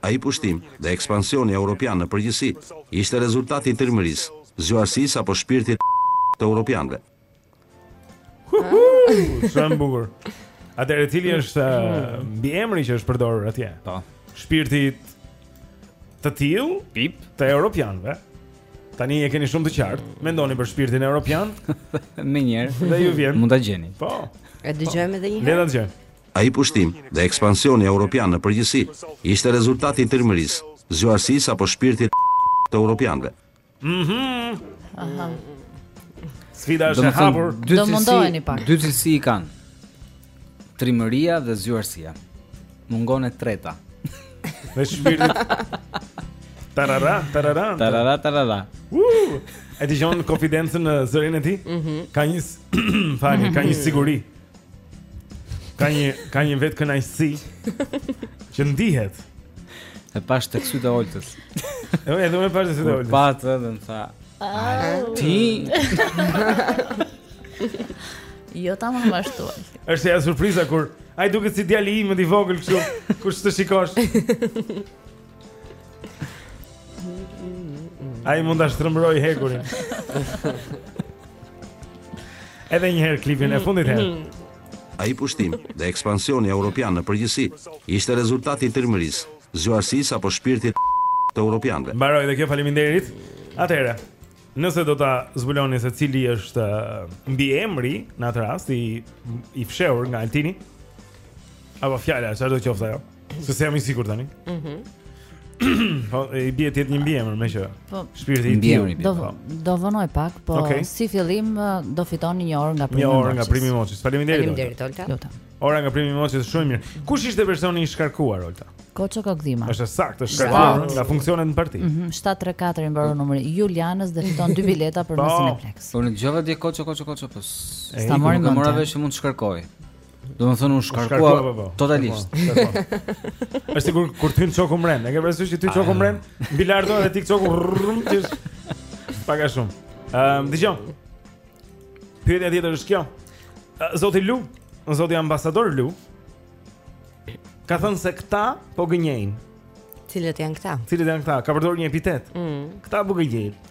Ai pushtim, dhe ekspansioni europian në përgjithësi, ishte rezultat i trimërisë, zgjuarsisë apo shpirtit të europianëve. Shumë bukur. Atëherë cili është uh, mbiemri që është përdorur atje? Po. Shpirtit të tillë, pip, të europianëve. Tani e keni shumë të qartë. Mendoni për shpirtin europian? Menjëherë. Dhe ju vjen. Mund ta gjeni. Po. E dëgjojmë edhe një herë. Le ta dëgjojmë. Ai pushtim, dhe ekspansioni europian në përgjithësi, ishte rezultat i trimërisë, zgjuarsisë apo shpirtit të europianëve. Mhm. Sfida është e hapur. Do mundoheni pak. Dy cilësi i kanë. Trimëria dhe zgjuarsia. Mungon e treta. Me shpirtin. Tarara, tarara. Tarara, tarara. Uh! E dëgjon konfidencën në zërin e tij? Mm -hmm. Ka një, Fani, ka një siguri. Ka një ka një vetëkënaqësi që ndihet. E pashë tek sytë e Oltës. Jo, edhe më pa tek sytë Olta. Pa edhe më tha. Ti. Jo ta më ashtu. Është ja surpriza kur ai duket si djali im i vogël kështu, kur të shikosh. Ai mund ta shtrembërojë hekurin. Edhe një herë klipin e mm, fundit herë. Mm. Ai pushtimi dhe ekspansioni europian në përgjithësi ishte rezultati i trimërisë, zgjuarsisë apo shpirtit të europianëve. Mbaroi dhe kjo faleminderit. Atëherë, nëse do ta zbuloni se cili është uh, mbiemri në atë rast i i fshehur nga Altini apo fjala, çfarë do të qoftë ajo? Se s'e jam i sigurt tani. Mhm. Po i bie ti një mbiemër meqë. Po shpirti i tij. Do po. do vonoj pak, po okay. si fillim do fitoni një orë nga primi. Një orë nga primi moçi. Faleminderit. Faleminderit Olta. Lutem. Ora nga primi moçi është shumë mirë. Kush ishte personi i shkarkuar Olta? Koço Kokdhima. Është saktë, është shkarkuar nga funksionet në parti. Mhm, 734 i mbaron numri. Julianës dhe fiton dy bileta për po. Cineplex. Unë dëgjova dje Koço Koço Koço po. S'ta mori më. Mora vesh që mund të shkarkojë. Domethënë u shkarkua po, po. totalisht është sigur kur të hynë qoku mren E ke përësysh që ty qoku ah. mren Bilardo edhe ti qoku rrëm Qish Paka shumë um, ehm, Dëgjo Pyetja tjetër është kjo Zoti Lu Zoti ambasador Lu Ka thënë se këta po gënjejnë Cilët janë këta Cilët janë këta Ka përdorur një epitet mm. Këta po gënjejnë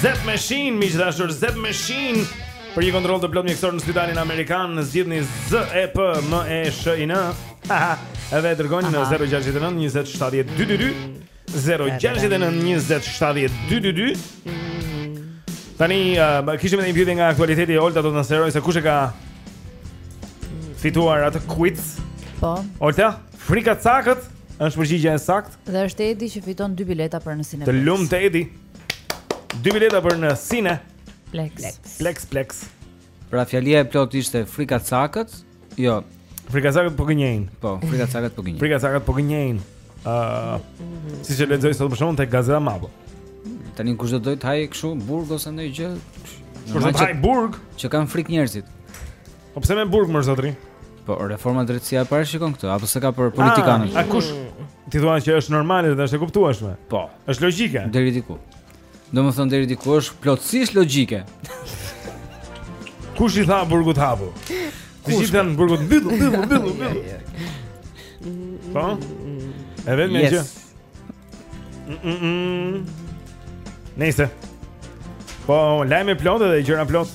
Zep meshin, miq të dashur, zep meshin. Për një kontroll të plot mjekësor në spitalin amerikan, zgjidhni Z E P M E S H I N. Edhe dërgojeni në 069 20 70 222. 069 20 70 222. Tani uh, kishim edhe një pyetje nga aktualiteti e Olta do të na sqarojë se kush e ka fituar atë quiz. Po. Olta? Frikacakët është përgjigja e saktë. Dhe është Edi që fiton dy bileta për në Cineplex. Të lumtë Edi. Dy bileta për në Cine. Plex. Plex. Plex. Plex. Pra fjalia e plotë ishte frikacakët. Jo. Frikacakët po gënjejnë. Po, frikacakët po gënjejnë. Frikacakët po gënjejnë. Ëh, uh, siç lexoj sot për shkakun tek Gazeta Mapo. Tani kush do të hajë kështu burg ose ndonjë gjë? Kush do të hajë burg? Që kanë frikë njerëzit. Po pse me burg mor zotri? Po reforma në drejtësi e parashikon këtë, apo s'e ka për ah, politikanët? A, a kush ti thua që është normale dhe është e kuptueshme? Po. Është logjike. Deri diku. Domethënë deri diku është plotësisht logjike. Kush i tha burgut hapu? Ti s'i thua burgut mbyll, mbyll, mbyll, mbyll. Po? E vjen më gjë. Nëse. Po, lajme plot dhe gjëra plot.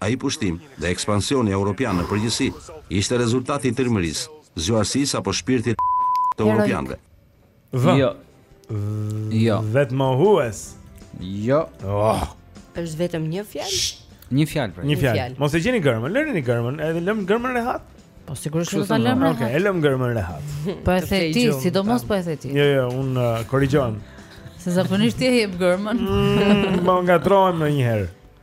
Ai pushtim, dhe ekspansioni europian në përgjithësi, ishte rezultat i trimërisë, zgjuarsisë apo shpirtit të europianëve. Vë. Jo. Jo. Vetëmohues. Jo. Oh. Është vetëm një fjalë? Një fjalë pra. Një fjalë. Mos e gjeni gërmën, lërini gërmën, edhe lëm gërmën rehat. Po sigurisht do ta lëm rehat. Okej, e lëm gërmën rehat. Po e the ti, sidomos po e the ti. Jo, jo, un uh, korrigjoj. Se zakonisht ti e jep gërmën. Mm, po ngatrohem ndonjëherë.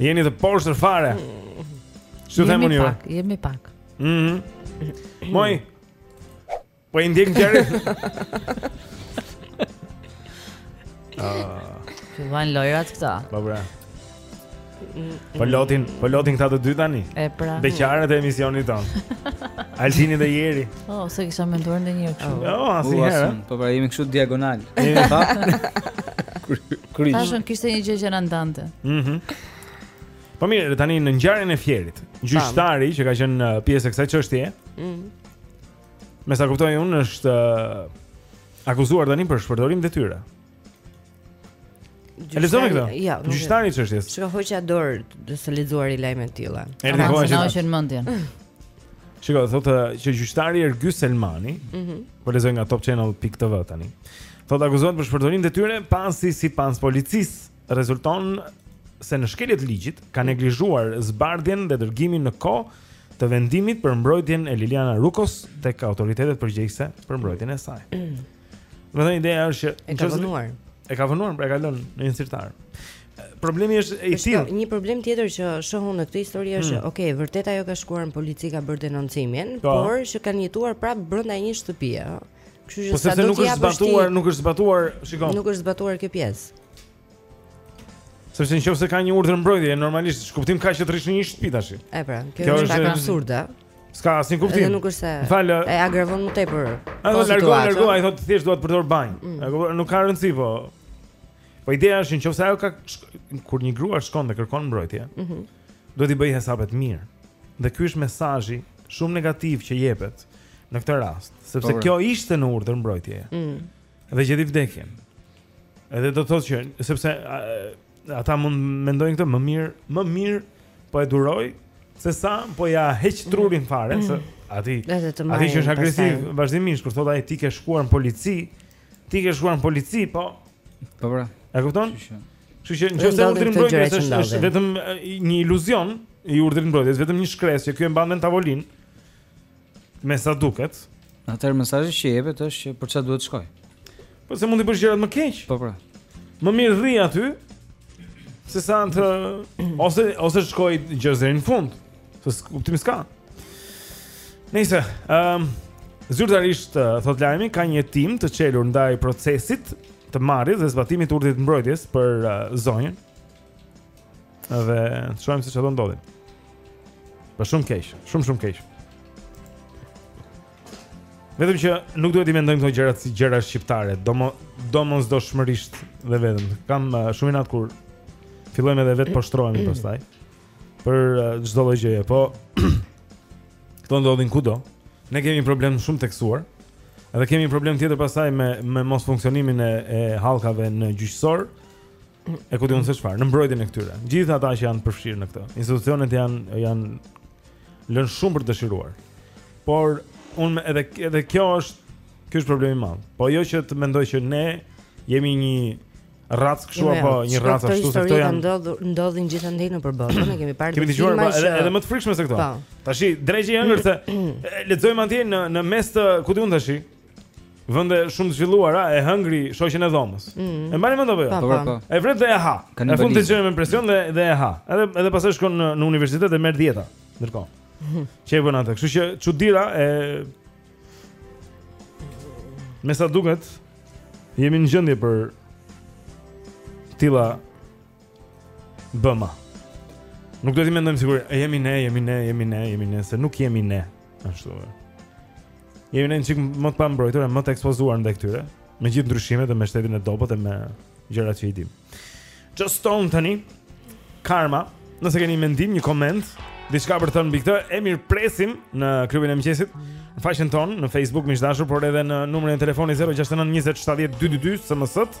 Jeni të poshtër fare. Ç'u mm. them unë? Jemi pak, jemi pak. Mhm. Moj. Po i ndjek gjërat. Ah. Ju vjen lojrat këta. Po bra. Po lotin, po lotin këta të dy tani. E pra. Beqarët e emisionit ton. Altini dhe Jeri. Po, oh, se kisha menduar ndonjëherë kështu. Jo, oh, asnjëherë. Po pra jemi kështu diagonal. Jemi pa. Kryq. Tash un kishte një gjë që na ndante. Mhm. Po mirë, tani në ngjarjen e Fierit, gjyqtari që ka qenë uh, pjesë e kësaj çështjeje, Mhm. me sa kuptoj unë është uh, akuzuar tani për shpërdorim detyre. E lexove këtë? Jo, nuk e. Gjyqtari i çështjes. S'ka hoqa dorë të- se lexuari lajme të tilla. Erdhi Aman, koha se na që hoqën mendjen. Shiko, thotë që gjyqtari Ergys Selmani, mm -hmm. po lexoj nga topchannel.tv tani. Thotë akuzohet për shpërdorim detyre pasi sipas policisë rezulton se në shkelje të ligjit ka mhm. neglizhuar zbardhjen dhe dërgimin në kohë të vendimit për mbrojtjen e Liliana Rukos tek autoritetet përgjegjëse për mbrojtjen e saj. Më thënë ideja është që e ka vonuar. E ka vonuar, pra e ka lënë në një sirtar. Problemi është i tillë. Një problem tjetër që shoh un në këtë histori është, hmm. okay, vërtet ajo ka shkuar në polici ka bërë denoncimin, po. por që kanë jetuar prapë brenda një shtëpie, ëh. Kështu që po sa do të japësh ti. Po sepse nuk është zbatuar, nuk është zbatuar, shiko. Nuk është zbatuar kjo pjesë. Sepse në qoftë se ka një urdhër mbrojtje, normalisht ç'kuptim ka që të rrish në një shtëpi tash. E pra, kjo është pak absurde. S'ka asnjë kuptim. Edhe nuk është se. Falë. E agravon më tepër. Ai do largo, largo, ai thotë thjesht dua të përdor banjën. Mm. E kupton, nuk ka rëndësi po. Po ideja është në qoftë se ajo ka kur një grua shkon dhe kërkon mbrojtje, ëh. Mm Duhet t'i bëjë hesapet mirë. Dhe ky është mesazhi shumë negativ që jepet në këtë rast, sepse po, kjo ishte në urdhër mbrojtje. Ëh. Mm. Dhe gjeti vdekjen. Edhe do të thotë që sepse ata mund të mendojnë këtë më mirë, më mirë po e duroj se sa po ja heq trurin fare, mm. se atij atij që është agresiv vazhdimisht kur thotë ai ti ke shkuar në polici, ti ke shkuar në polici, po. Po pra. E kupton? Kështu që nëse urdhri i mbrojtjes është, është vetëm një iluzion i urdhrit të mbrojtjes, vetëm një shkresë që ky e mban në tavolinë. Me sa duket. Atëherë mesazhi që jepet është që për çfarë duhet të shkoj. Po se mund të bësh gjërat më keq. Po pra. Më mirë rri aty se sa të ose ose shkoj gjer në fund. Se kuptim s'ka. Nëse, ehm, um, zyrtarisht eh, thot lajmi ka një hetim të çelur ndaj procesit të marrjes dhe zbatimit të urdhit të mbrojtjes për uh, zonjën. Të shohim se çfarë do ndodhi. Po shumë keq, shumë shumë keq. Vetëm që nuk duhet t'i mendojmë këto gjërat si gjëra shqiptare, domo domosdoshmërisht dhe vetëm. Kam uh, shumë inat kur fillojmë edhe vetë poshtrohemi pastaj për uh, çdo lloj gjëje, po këto ndodhin kudo. Ne kemi një problem shumë të theksuar. Edhe kemi një problem tjetër pastaj me me mosfunksionimin e, e hallkave në gjyqësor. e ku di unë se çfarë, në mbrojtjen e këtyre. Gjithë ata që janë përfshirë në këtë. Institucionet janë janë lënë shumë për të dëshiruar. Por unë edhe edhe kjo është ky është problemi i madh. Po jo që të mendoj që ne jemi një racë kështu jo, jo, apo një racë ashtu se këto janë ndodhur ndodhin gjithandej nëpër botë, ne kemi parë kemi dëgjuar po, edhe, edhe më të frikshme se këto. Po. Tashi drejtë i ëngër se lexojmë atje në në mes të ku di unë tashi, vende shumë të zhvilluara e hëngri shoqën e dhomës. Mm. E mbani mend apo jo? Po, po. E vret dhe e ha. Në tenxhere me presion dhe dhe e ha. Edhe edhe pastaj shkon në, në universitet e merr dhjeta ndërkohë. Mhm. Që e bën atë? Kështu që çudira e Me sa duket jemi në gjendje për të tilla Bëma. Nuk duhet t'i mendojmë sikur, e jemi ne, jemi ne, jemi ne, jemi ne, se nuk jemi ne, ashtu. Jemi ne një çikë më të pambrojtur e më të ekspozuar ndaj këtyre, me gjithë ndryshimet e me shtetin e dobët e me gjëra që i dim. Joss Stone tani, Karma, nëse keni mendim, një koment, diçka për të thënë mbi këtë, e mirëpresim në klubin e mëngjesit, në faqen tonë, në Facebook, miq të dashur, por edhe në numrin e telefonit 069 27 22 22, së mësët,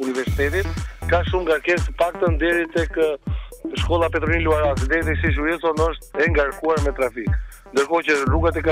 Universitetit, ka shumë ngarkesë të paktën deri tek shkolla Petro Nini Luarasi, deri tek sheshi Wilson është e ngarkuar me trafik. Ndërkohë që rruga tek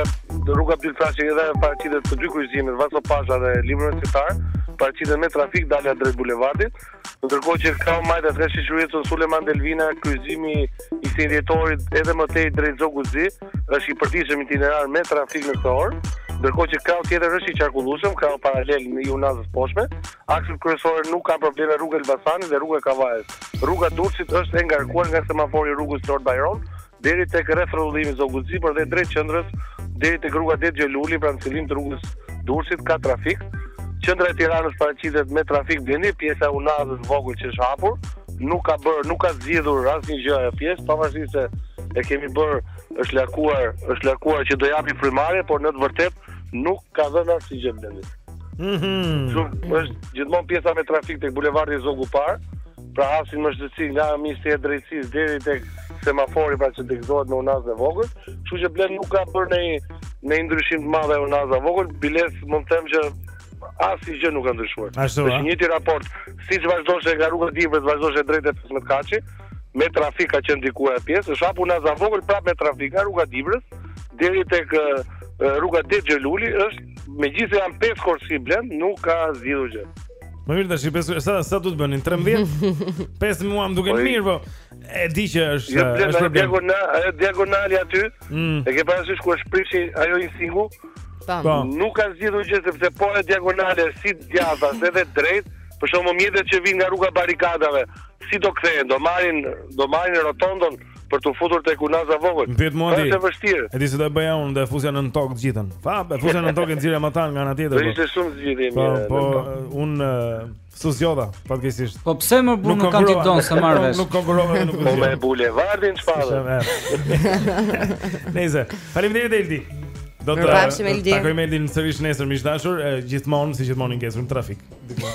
rruga Abdyl Frashëri edhe ajo paraqitet të dy kryqëzimet Vaso Pasha dhe Libri Universitar, paraqitet me trafik dalja drejt bulevardit. Ndërkohë që krahu majtas nga sheshi Wilson Sulejman Delvina, kryqëzimi i 21 Dhjetorit edhe më tej drejt Zogut Zi, është i përditshëm itinerar me trafik në këtë orë. Ndërkohë që krahu tjetër është i qarkullueshëm, krahu paralel i Unazës së poshtme, Akset kryesore nuk kanë probleme rruga e Elbasanit dhe rruga e Kavajës. Rruga e Durrësit është e ngarkuar nga semafori i rrugës Lord Byron deri tek rrethrrotullimi Zogu i Zi por dhe drejt qendrës deri tek rruga Ded Gjo Luli pra në fillim të rrugës së Durrësit ka trafik. Qendra e Tiranës paraqitet me trafik Blendi, pjesa e unazës së vogël që është hapur, nuk ka bërë, nuk ka zgjidhur asnjë gjë ajo pjesë, pavarësisht se e kemi bërë, është lakuar, është lakuar që do japi frymëmarrje, por në të vërtetë nuk ka dhënë asnjë gjë Blendi. Mhm. Mm është gjithmonë pjesa me trafik tek bulevardi Zogu i Parë, pra hasim vështirësi nga Ministria e drejtësisë deri tek semafori pra që kryqëzohet me unazën e vogël, kështu që Blendi nuk ka bërë ndonjë ndryshim të madh unaza e vogël, biles mund të them që asnjë gjë nuk ka ndryshuar. Është i njëjti raport, siç vazhdon që nga rruga e Dibrës vazhdon drejt 15-katëshit, me trafik ka qenë dikur kjo pjesë, është hapur unaza e vogël prapë me trafik nga rruga e Dibrës deri tek rruga Ded Gjo Luli është Megjithëse janë pesë korsi Blendi, nuk ka zgjidhur gjë. Më mirë tashi besoj, sa sa do të bënin 13? 5 mua më duken po mirë, po e di që është jo, është është diagonal, ajo diagonali aty. Mm. E ke parasysh ku u prish ajo e INSIG-ut? Po. po. Nuk ka zgjidhur gjë sepse prapë diagonale si djathtas edhe drejt, për shembull mjetet që vijnë nga rruga e Barrikadave, si do kthehen, do marrin do marrin rotondën për të futur tek unaza e vogël. Mbyt mua ti. Është e vështirë. E di si do e bëja unë, do e fusja nën tokë të gjithën. Po, e fusja nën tokë nxirrja matanë nga ana tjetër. Po, do ishte shumë zgjidhje e mirë. Po, po unë s'u zgjodha, fatkeqësisht. Po pse më bën nuk kandidon s'e marr vesh. Nuk konkurrova nuk. Po me bulevardin çfarë? Nejse, faleminderit Eldi. Do të pafshim Eldin. Takojmë Eldin sërish nesër miq të dashur, gjithmonë si gjithmonë ngeshëm në trafik. Diku.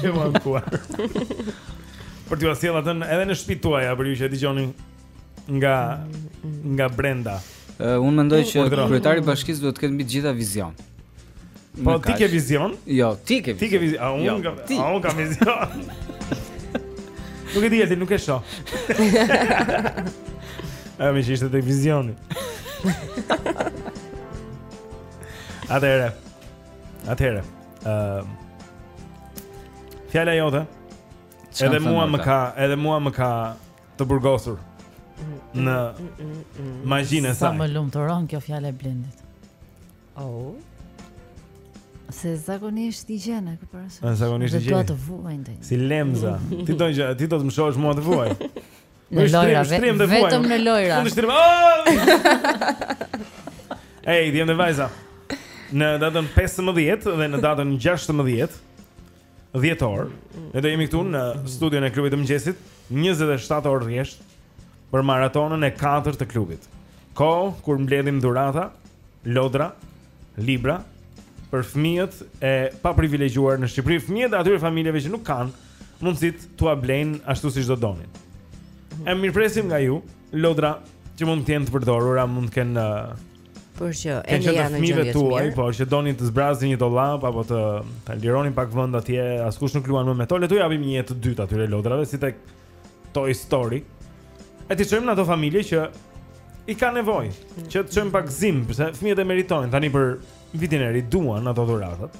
Jam ankuar. Për t'jua sjellë atë edhe në shtëpitë tuaja për ju që e dëgjoni nga nga brenda. Uh, unë mendoj që kryetari i bashkisë duhet të ketë mbi të gjitha vizion. Po ti ke vizion? Jo, ti ke vizion. Ti ke vizion. A unë jo, kam, a unë kam vizion. nuk e di atë, nuk e shoh. Ama jemi te vizioni. Atëherë. Atëherë. Ëm uh, Fjala jote. Edhe mua më ka, edhe mua më ka të burgosur në magjinë e saj. Sa më lumturon kjo fjalë e Blendit. Oh. Se zakonisht i gjen apo para se. Zakonisht i gjen. Do të vuajë ndonjë. Si lemza. Ti do të ti do të më shohësh mua të vuaj. Në lojra, vetëm në lojra. Unë shtrim. Ej, djem dhe vajza. Në datën 15 dhe në datën 16 dhjetor, ne do jemi këtu në studion e klubit të mëngjesit 27 orë rresht për maratonën e katërt të klubit. Kohë kur mbledhim dhurata, lodra libra për fëmijët e paprivilegjuar në Shqipëri, fëmijët e atyre familjeve që nuk kanë mundësit t'u blejnë ashtu siç do donin. Mhm. E mirëpresim nga ju, lodra që mund të jenë të përdorura, mund të qenë të fëmijëve tuaj, po që doni të zbrazni një dollap apo të ta lironi pak vend atje, askush nuk luan më me to, le t'u japim një jetë të dytë atyre lodrave si tek Toy Story. E t'i çojmë në ato familje që i ka nevojë, mm. që të çojmë pak gëzim, se fëmijët e meritojnë tani për vitin e ri duan ato dhuratat.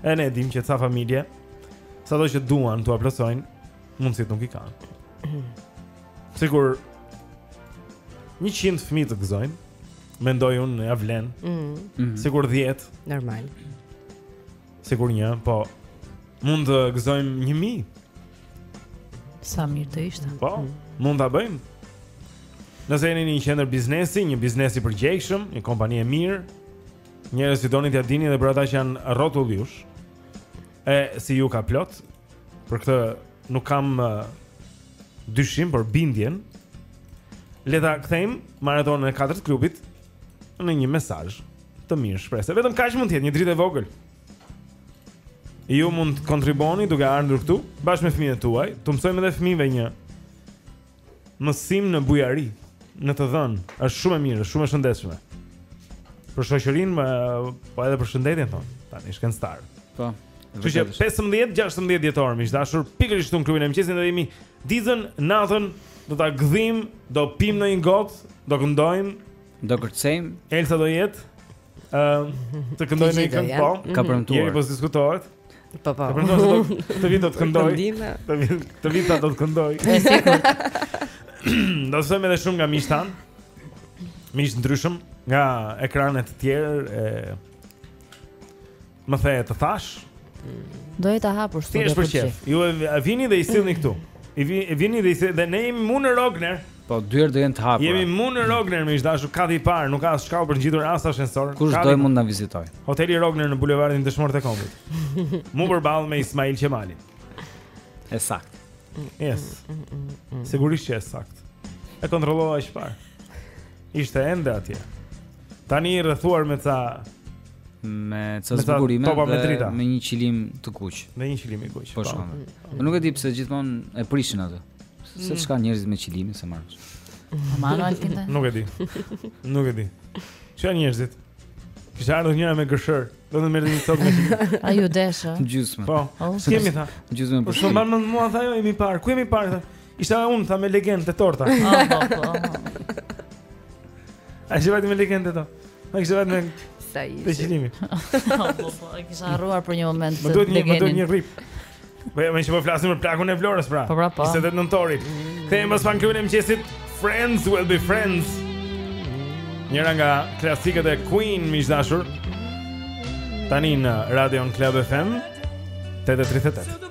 Edhe ne e dimë që ca familje sado që duan t'ua plotësojnë, mundësitë nuk i kanë. Sikur 100 fëmijë të gëzojnë, mendoj unë ia vlen. Mm. mm. Sikur 10. Normal. Sikur një, po mund të gëzojmë 1000. Sa mirë të ishte. Po, mund ta bëjmë. Nëse jeni një qendër biznesi, një biznes i përgjegjshëm, një kompani e mirë, njerëz që doni t'ia dini dhe për ata që janë rrotull jush. E si ju ka plot? Për këtë nuk kam dyshim, por bindjen. Le ta kthejmë maratonën e katërt të klubit në një mesazh. Të mirë shprese. Se vetëm kaq mund të jetë një dritë e vogël. Ju mund të kontribuoni duke ardhur këtu bashkë me fëmijët tuaj, të mësojmë edhe fëmijëve një mësim në bujari, në të dhënë. Është shumë e mirë, është shumë e shëndetshme. Për shoqërinë, po edhe për shëndetin tonë. Tani, shkëlqyer. Po. Që që 15-16 dhjetor, miq të dashur, pikërisht në klubin e mëngjesit do jemi ditën, natën, do ta gdhijmë, do pimë nga një gotë, do këndojmë, Do kërcejmë. Elsa do jetë. Ëm, të këndojë një këngë po. Ka premtuar. Po s'diskutohet. Po po. Të vit do të këndoj. Të vit, të vit do të këndoj. Do të ftojmë edhe shumë nga miqtë tanë. Miq të ndryshëm nga ekrane të tjera e Më the të thashë? Do jetë hapur studio. Ti je për qejf. Ju vini dhe i sillni këtu. I vini dhe i sillni dhe ne jemi mu në Rogner. Po dyert do jenë të hapura. Jemi mu në Rogner, miq të dashur kati i parë, nuk ka as shkallë për ngjitur as ashensor. Kush do mund na vizitojë? Hoteli Rogner në bulevardin Dëshmorët e Kombit. Mu përballë me Ismail Qemalin. Është saktë. Yes. Sigurisht që është saktë. E kontrollova çfarë. Ishte ende atje. Tani i rrethuar me ca me ca skulptura me, me, me një qilim të kuq. Me një qilim i kuq. Po, po. shumë. Po nuk e di pse gjithmonë e prishin atë. Se ç'kanë mm. njerëzit me qilimin s'e marr vesh. Amano Altinda. Nuk e di. Nuk e di. Ç'kanë njerëzit? Kishte ardhur njëra me gërshërë, do të merrte një copë me gërshërë. Ai u desh, ë? Gjysmë. Po. Oh. Kemi tha. Gjysmë. Po shumë mbanë mua tha jo, jemi parë. Ku jemi parë? Isha unë, tha me legenin te torta. Ah, po, po. Ai që vajti me legen te to? Ai që vajti me... Sa i... Të qilimi. Po, po, po, e kisha harruar për një moment të legenin. Më duhet një rip. Po, meqë po flasim për plakun e Vlorës, pra. Po, pra, po. 28 nëntori. Këtë e më së e mqesit, Friends will be friends. Njëra nga klasikët e Queen, miq të dashur. Tani në Radio Club FM, 8.38.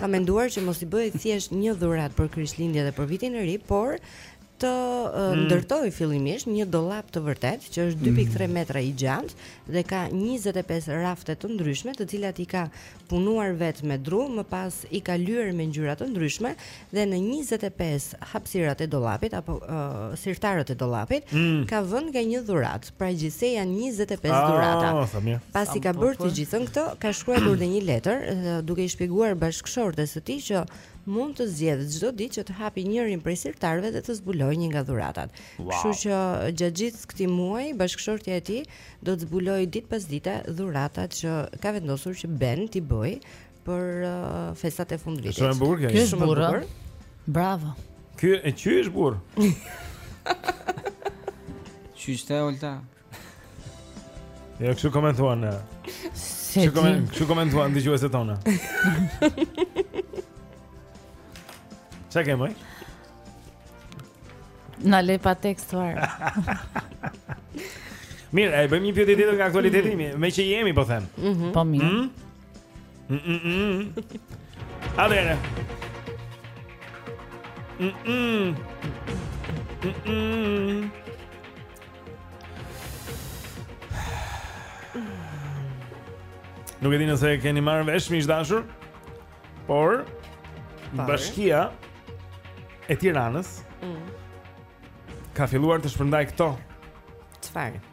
Ka menduar që mos i bëjë thjesht një dhuratë për Krishtlindje dhe për Vitin e Ri, por të mm. ndërtojë fillimisht një dollap të vërtetë që është 2.3 mm. metra i gjatë dhe ka 25 rafte të ndryshme, të cilat i ka punuar vetë me dru, më pas i ka lyer me ngjyra të ndryshme dhe në 25 hapësirat e dollapit apo uh, sirtarët e dollapit mm. ka vënë nga një dhuratë. Pra gjithsej janë 25 dhurata. Ah, sa mirë. Pasi ka bërë të gjitha këto, ka shkruar dhe një letër duke i shpjeguar bashkëshortes së tij që mund të zgjedhë çdo ditë që të hapi njërin prej sirtarëve dhe të zbulojë një nga dhuratat. Kështu që gjatë gjithë këtij muaji bashkëshortja e tij do të zbulojë ditë pas dite dhuratat që ka vendosur që Ben t'i bëjë për uh, festat e fundvitit. Shumë bukur kjo. Ky është burrë. Bravo. Ky e ky është burrë. Ç'ishte Olta. Ja kshu komentuan. Kshu komentuan, kshu komentuan dëgjueset tona. Çka kemi? Na le pa tekstuar. Mirë, e bëjmë një pyetje tjetër nga aktualiteti, mm -hmm. meqë jemi, po them. Mm -hmm. Po mirë. Mm -hmm. Mm -mm -mm. A bene mm -mm. Mm -mm. Nuk e di nëse e keni marrë vesh miq të dashur, por bashkia e Tiranës mm. ka filluar të shpërndajë këto. Çfarë?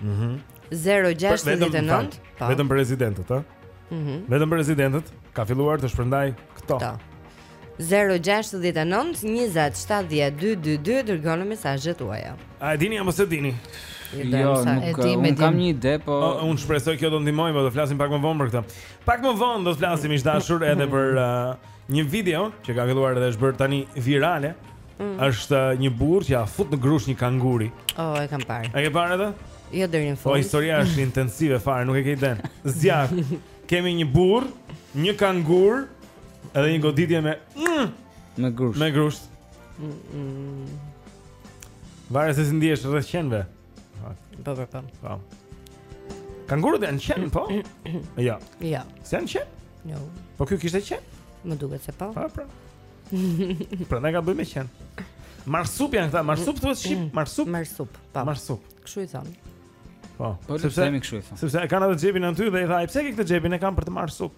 Mhm. Mm 069. Vetëm, po. vetëm për rezidentët, ë? Mhm. Mm vetëm për rezidentët ka filluar të shpërndajë këto. Këto. 069 20 70 222 dërgoni mesazhet tuaja. A e dini apo s'e dini? Jo, nuk e di, kam një ide, po oh, unë shpresoj kjo do ndihmojë, do të flasim pak më vonë për këtë. Pak më vonë do të flasim miq të dashur edhe për uh, një video që ka filluar edhe është bërë tani virale. Mm. Është uh, një burrë që ia fut me grusht një kanguri. Oh, e kam parë. E ke parë atë? Jo deri në fund. Po historia është intensive fare, nuk e ke idenë. Zjarr. Kemi një burrë, një kangur, edhe një goditje me mm, me grusht. Me grusht. Mm, mm. Varet se si ndihesh rreth qenve. Po, po, po. Po. Kangurët janë qen, po? Jo. Jo. S'janë qen? Jo. Po ky kishte qen? Më duket se po. Po, pra. Prandaj ka bëj me qen. Marsup janë këta, marsup thuhet shqip, mm, marsup. Marsup, po. Marsup. Kshu i thon. Po. Po sepse kemi kshu i thon. Sepse kanë atë xhepin aty dhe i tha, "Pse ke këtë xhepin e kam për të marr supë?"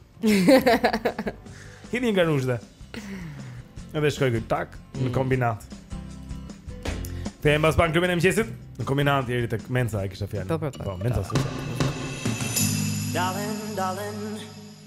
Hiqni një garuzhde. Edhe shkoj këtë tak në mm. kombinat. Kthehemi mbas pak klubin e mëngjesit, në kombinat deri tek Menca e kisha fjalën. Po, po, po. Po, Menca. Darling, darling.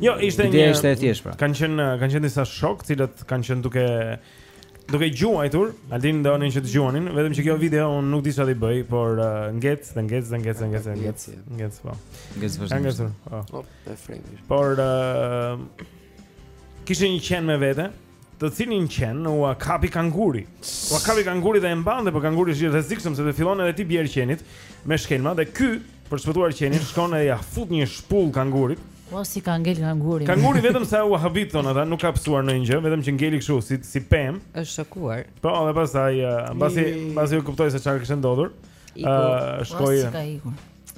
Jo, ishte një ishte e thjeshtë pra. Kan qen kan qen disa shok, të cilët kanë qen duke duke gjuajtur, Aldi, donin që të gjuanin, vetëm që kjo video un nuk di ça t'i bëj, por uh, ngec, dhe ngec, dhe ngec, dhe ngec, dhe ngec, ngec po. Ngec vazhdimisht. Ngec. Po. po, e fremi. Por uh, kishin një qen me vete, të cilin qen ua kapi kanguri. Ua kapi kanguri dhe e mbante, po kanguri është i rrezikshëm sepse fillon edhe t'i bjerë qenit me shkelma dhe ky për të shpëtuar qenin shkon edhe ja fut një shpullë kangurit. Po si ka ngel kanguri. Kanguri vetëm sa u habit thon ata, nuk ka pësuar ndonjë gjë, vetëm që ngeli kështu si si pemë. Është shokuar. Po, dhe pastaj mbasi mbasi u kuptoi se çfarë kishte ndodhur. Ë shkoi.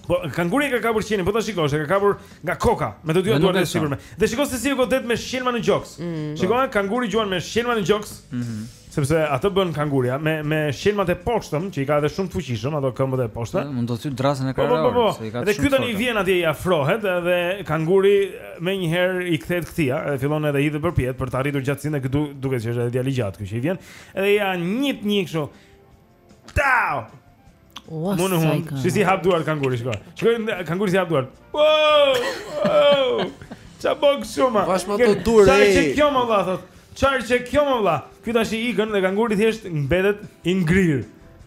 Po kanguri e ka kapur qenin, po ta shikosh, e ka kapur nga koka me të dyja duart e sipërme. Dhe shikoje se si e godet me shkelma në gjoks. Mm. Shikoje po. kanguri gjuan me shkelma në gjoks. Mhm. Sepse atë bën kanguri me me shkelmat e poshtëm, që i ka edhe shumë të fuqishëm ato këmbët e poshtme. Mm, mund të të thyejë dërrasën e po, po, po, kraharorit, se i ka. Dhe ky tani vjen atje i afrohet dhe kanguri menjëherë i kthehet këtij, edhe fillon edhe hidhet përpjet për të arritur gjatësinë që duket se është edhe djalë i gjatë, kështu që i vjen. Edhe ja njit një kështu. Tau! Ua, Munë hun, si si hap duart kanguri, shikoje. Shikoje kangurin si hap duart. Wow! Wow! Ça bën kësuma? Bash me ato duar. Çfarë qe kjo more vëlla thot? Çfarë qe kjo more vëlla? Ky tash i ikën dhe kanguri thjesht mbetet i ngrirë.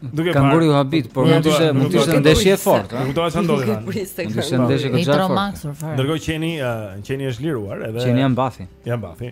Duke parë. Kanguri u habit, por mund të ishte mund të ishte ndeshje e fortë, ha. Kuptova ça ndodhi. Mund të ishte ndeshje goxha e fortë. Ndërkohë qeni, qeni është liruar edhe Qeni ia mbathi. Ia mbathi.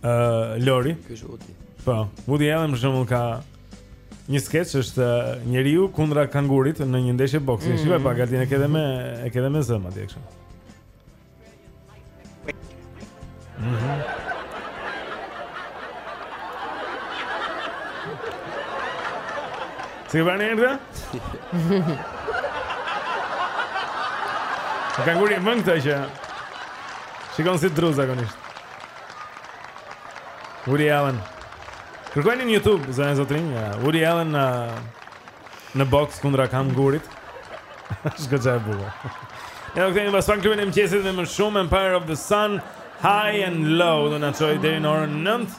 Ë uh, Lori. Ky është Udi. Po, Udi edhe më shumë ka një skeç është uh, njeriu kundra kangurit në një ndeshje boksi. Mm. Shikoje pak aty e ke dhe me e ke dhe me zë atje kështu. Mhm. Mm Si vjen erdha? Kanguri mund të që Shikon si dru zakonisht. Woody Allen. Kërkojeni në YouTube, zonja e zotërinj. Woody Allen në, në boks kundra kangurit. Shkë që e buve. Ne do kthehemi pas pak klubin e mëngjesit me më shumë Empire of the Sun, High and Low, do na çojë deri në orën nëntë.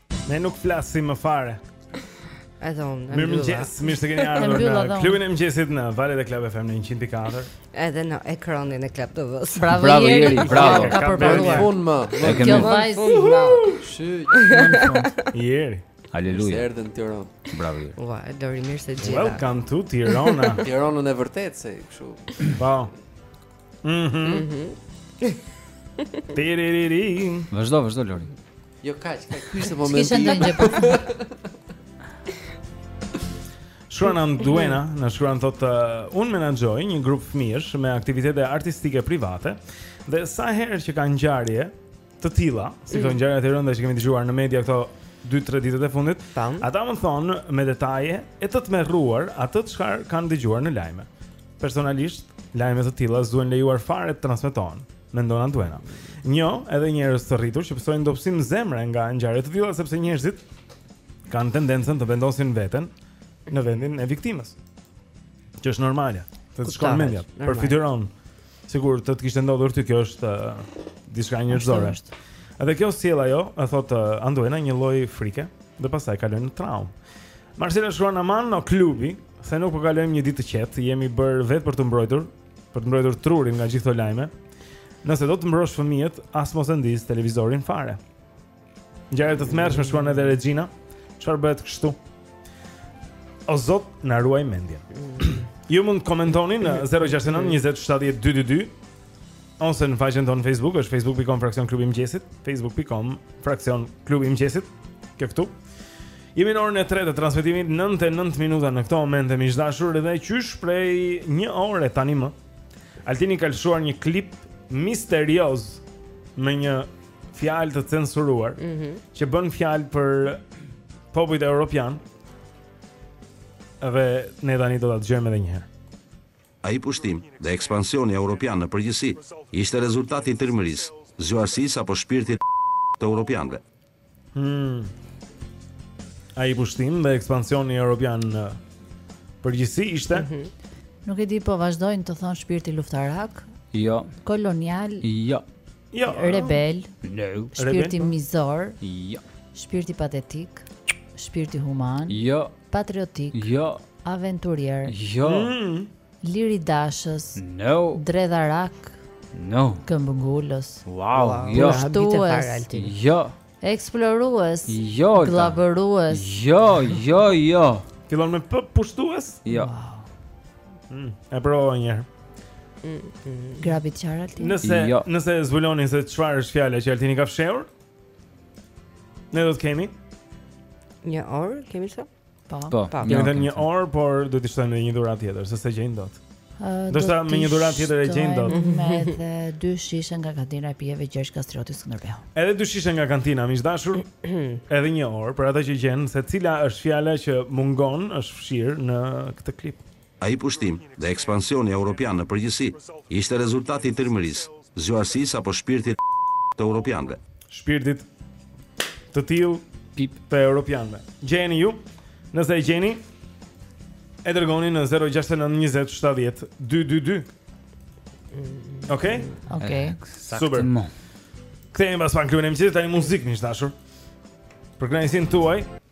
Ne nuk flasim më fare. Edhe unë. Mirë mëngjes, mirë se kini ardhur në klubin e mëngjesit në valët e Club FM në 104. Edhe në ekranin e Club TV-s. Bravo, bravo Jeri, bravo. Ka përballuar fund më. E kemi. Kjo vajzë. Shit. Jeri. Aleluja. Mirë se erdhe në Tiranë. Bravo Jeri. Ua, Lori mirë se gjeta. Welcome to Tirana. Tiranën e vërtetë se kështu. Po. Mhm. Mhm. Tiriririn. Vazhdo, vazhdo Lori. Jo kaq, kaq ky ishte momenti. Kishte ndonjë gjë. Shkruan Anduena, na shkruan thotë uh, Unë menaxhoj një grup fëmijësh me aktivitete artistike private Dhe sa herë që kanë ngjarje, të tilla, si këto mm. ngjarjet e rënda që kemi dëgjuar në media këto 2-3 ditët e fundit, Tam. ata më thonë me detaje e të tmerruar atë çfarë kanë dëgjuar në lajme. Personalisht, lajme të tilla s'duhen lejuar fare të transmetohen, mendon Anduena. Njoh edhe njerëz të rritur që pësojnë dobësim zemre nga ngjarje të tilla sepse njerëzit kanë tendencën të vendosin veten në vendin e viktimës. Që është normale, të shkon mendja, përfytyron Sikur të të kishte ndodhur ty kjo është diçka njerëzore. Edhe kjo sjell ajo, e thotë Anduena një lloj frike dhe pastaj kalon në traumë. Marsela shkruan aman more klubi, se nuk po kalojmë një ditë të qetë, jemi bërë vetë për të mbrojtur, për të mbrojtur trurin nga gjithë këto lajme. Nëse do të mbrosh fëmijët, as mos e ndiz televizorin fare. Ngjarje të tmerrshme shkruan edhe Rexhina. Çfarë bëhet kështu? O Zot, na ruaj mendjen. Ju mund të komentoni në 069 20 70 222 ose në faqen tonë Facebook, është facebook.com fraksion klubi mëngjesit, facebook.com fraksion klubi mëngjesit. Kjo këtu. Jemi në orën e tretë të transmetimit 9 e 9 minuta në këto momente miq të dashur dhe qysh prej 1 ore tani më. Altini ka lëshuar një klip misterioz me një fjalë të censuruar mm -hmm. që bën fjalë për popujt europian. Dhe ne tani do ta dëgjojmë edhe një herë. Ai pushtim dhe ekspansioni europian në përgjithësi ishte rezultat i trimërisë, zgjuarsisë apo shpirtit të europianëve. Hmm. Ai pushtim dhe ekspansioni europian në përgjithësi ishte mm -hmm. Nuk e di po vazhdojnë të thonë shpirti luftarak? Jo. Kolonial? Jo. Jo. Rebel. No. Shpirti po. mizor. Jo. Shpirti patetik. Shpirti human. Jo. Patriotik. Jo. Aventurier. Jo. Mm. Liridashës. No. Dredharak. No. Këmbëngulës. Wow. Jo. Pushtues. Jo. Eksplorues. Jo. Gllabërues. Jo, jo, jo. Fillon me p. Pushtues? Jo. Mm, e provoj një herë. Mm, mm. Grabit çfarë Altin? Nëse jo. nëse zbuloni se çfarë është fjala që Altini ka fshehur, ne do të kemi një orë, kemi sa? Po. Po. po. Kemi dhënë një orë, por duhet të shtojmë një dhuratë tjetër, se s'e gjejmë dot. Do të shtojmë një dhuratë tjetër e gjejmë dot. Edhe dy shishe nga kantina e pijeve Gjergj Kastrioti Skënderbeu. Edhe dy shishe nga kantina, miq të dashur. Edhe një orë për atë që gjen se cila është fjala që mungon, është fshirë në këtë klip. Ai pushtim, dhe ekspansioni europian në përgjithësi, ishte rezultati i trimërisë, zgjuarsisë apo shpirtit të europianëve. Shpirtit të tillë Pip. të europianëve. Gjejeni ju, nëse e gjeni, e dërgoni në 069 20 70 222. Okej? Okej. Super. Mo. Kthehemi pas pak në klubin e mëngjesit, tani muzikë miq të dashur. Për kënaqësinë tuaj,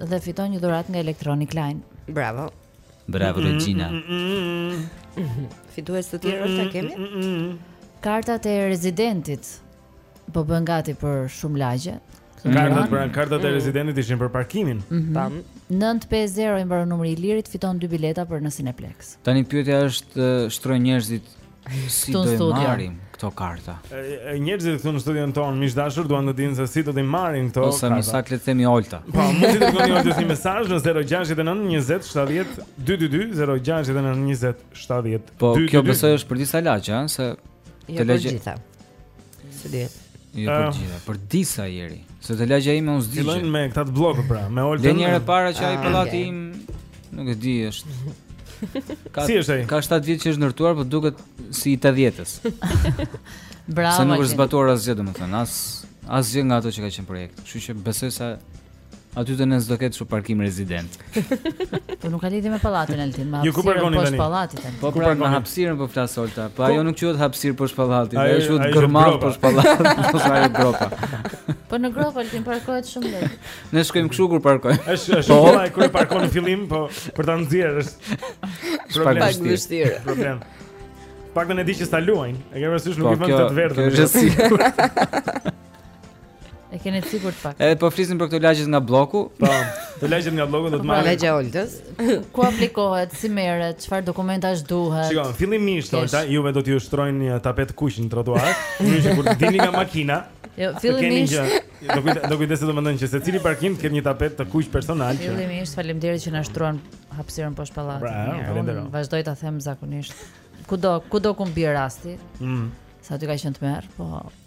dhe fiton një dhuratë nga Electronic Line. Bravo. Bravo Regina. Mm, mm, mm, Fitues të tjerë çfarë kemi? Kartat e rezidentit po bëhen gati për shumë lagje. Kartat pra, kartat e rezidentit ishin për parkimin. Mhm. Tam. 950 i mbaron numri Ilirit, fiton dy bileta për në Cineplex. Tani pyetja është shtrojnë njerëzit Si do i marrim këto karta? Njerëzit këtu në studion tonë, miq të dashur, duan të dinë se si do t'i marrin këto karta. Ose më saktë le të themi Olta. Po, mund të dërgoni Oltës një mesazh në 069 20 70 222 069 20 70 222. Po, kjo besoj është për disa lagje, ëh, se jo, të lagje. S'e di. Jo për të gjitha, për disa ieri. Se te lagja ime unë s'di. Fillojnë me këta të Bllokut pra, me Oltën. Dhe njëra para që ai ah, pallati im nuk e di si është. Ka, si është ai? Ka 7 vjet që është ndërtuar, por duket si i 80-s. Bravo. Se nuk është zbatuar asgjë domethënë, as asgjë nga ato që ka qenë në projekt. Kështu që besoj se Aty te ne s' do ketë shumë parkim rezident Po nuk ka lidhje me pallatin e lëtin Një ku parkoni te një pallatit, Po pra në hapësirën po flas Olta Po ajo nuk quhet hapësirë poshtë pallatit Ajo quhet gërmadhë poshtë pallatit Po sa ajo gropa Po në gropa lëtin parkohet shumë dhe Ne shkojmë kështu kur parkojmë Eshtë është po? kur e parkojmë në fillim Po për ta nxjerrë është Problem Pak vështirë Problem Pak dhe ne dimë që s'ta luajnë E kërë vështirë nuk po, i vënë të të verdhë E keni të sigurt pak. Edhe po flisim për këto lagjet nga blloku. Po. Te lagjet nga blloku do të marrë. Lagja e Oltës. Ku aplikohet, si merret, çfarë dokumentash duhet? Shiko, fillimisht Olta, juve do t'ju shtrojnë një tapet të kuq në trotuar, ju që kur dilni nga makina. Jo, fillimisht do kujt do kujt të mendojnë që secili parkim të ketë një tapet të kuq personal. Fillimisht faleminderit që na shtruan hapësirën poshtë pallatit. Faleminderit. Vazdoj ta them zakonisht. Kudo, kudo ku më bie rasti. Mhm. Sa ti ka qenë të merr, po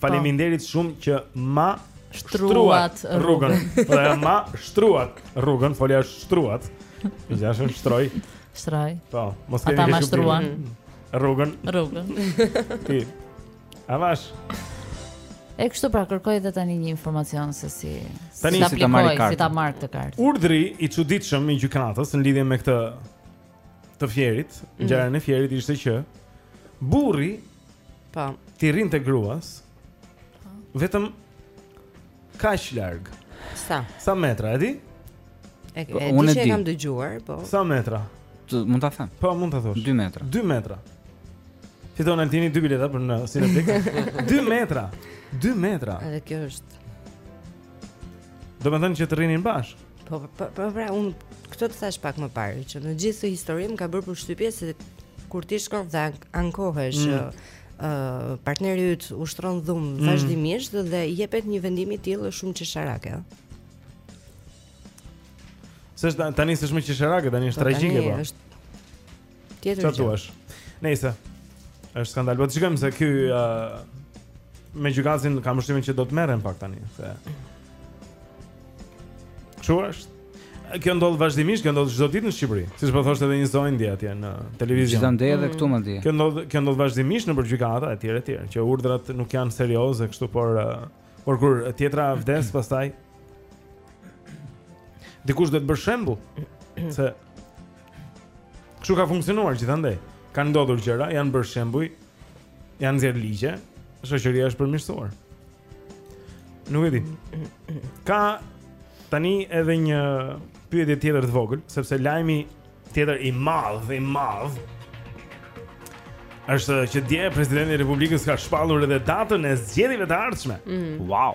Faleminderit po. shumë që ma shtruat rrugën. Po ja ma shtruat rrugën, folja shtruat. Ja është shtroj. Shtroj. Po, mos keni kështu. Ata ma shtruan rrugën. Rrugën. Ti. A vash? E kështu pra kërkoj edhe tani një informacion se si tani si ta marr kartë. Si ta marr këtë kartë. Urdhri i çuditshëm i gjykatës në lidhje me këtë të Fierit, mm. ngjarjen e Fierit ishte që burri Po. T'i rrinte gruas. Po. Vetëm kaq larg. Sa? Sa metra, e di? E, po, e di, e kam dëgjuar, po. Sa metra? Të, mund ta them. Po, mund ta thuash. 2 metra. 2 metra. Fiton Altini 2 bileta për në Cineplex. 2 metra. 2 metra. Edhe kjo është. Domethënë që të rrinin bashkë. Po, po, po, po pra, unë këtë të thashë pak më parë, që në gjithë këtë histori më ka bërë përshtypje se kur ti shkon dhe ankohesh mm partneri yt ushtron dhunë mm. vazhdimisht dhe jepet një vendim i tillë është shumë qesharake. Se tani s'është më qesharake, tani është po, tragjike po. Është Tjetër gjë. Çfarë Nëse është skandal, po shikojmë se ky uh, me gjykatësin kam përshtypjen që do të merren pak tani, se kështu është? Kjo ndodh vazhdimisht, kjo ndodh çdo ditë në Shqipëri. Siç po thoshte edhe një zonjë dje atje në televizion. Po dje edhe këtu madje. Kjo ndodh, kjo ndodh vazhdimisht nëpër gjykata etj etj, që urdhrat nuk janë serioze kështu, por por kur tjetra vdes pastaj dikush duhet të bëhet shembull se Kështu ka funksionuar gjithandej. Kanë ndodhur gjëra, janë bërë shembuj, janë nxjerrë ligje, shoqëria është përmirësuar. Nuk e di. Ka tani edhe një pyetje tjetër të vogël, sepse lajmi tjetër i madh, i madh është që dje presidenti i Republikës ka shpallur edhe datën e zgjedhjeve të ardhshme. Mm. Wow.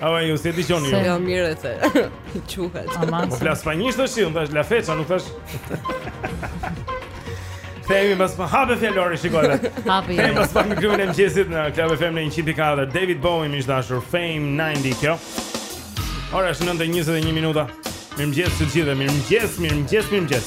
Ava ju si e dëgjoni ju? Se jo mirë e the. Quhet. Po flas spanjisht thashë, unë thashë la fecha, nuk thashë. Themi pas pak hape fjalorin shikoje. Hape. Themi pas pak mikrofonin e mëngjesit në Club FM 104. David Bowie miq të dashur Fame 90 kjo. Ora është 9:21 minuta. Mirëmëngjes të gjithëve, mirëmëngjes, mirëmëngjes, mirëmëngjes.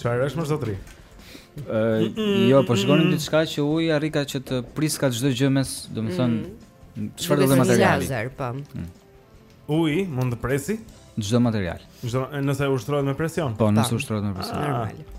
Çfarë është më zotri? jo, po shikonim mm. diçka që uji arrika që të priste çdo gjë mes, domethënë mm. çfarëdo materiali. Lazer, po. Mm. Uji mund të presi çdo material. Çdo nëse ushtrohet me presion. Po, nëse ushtrohet me presion. Ah. Normal.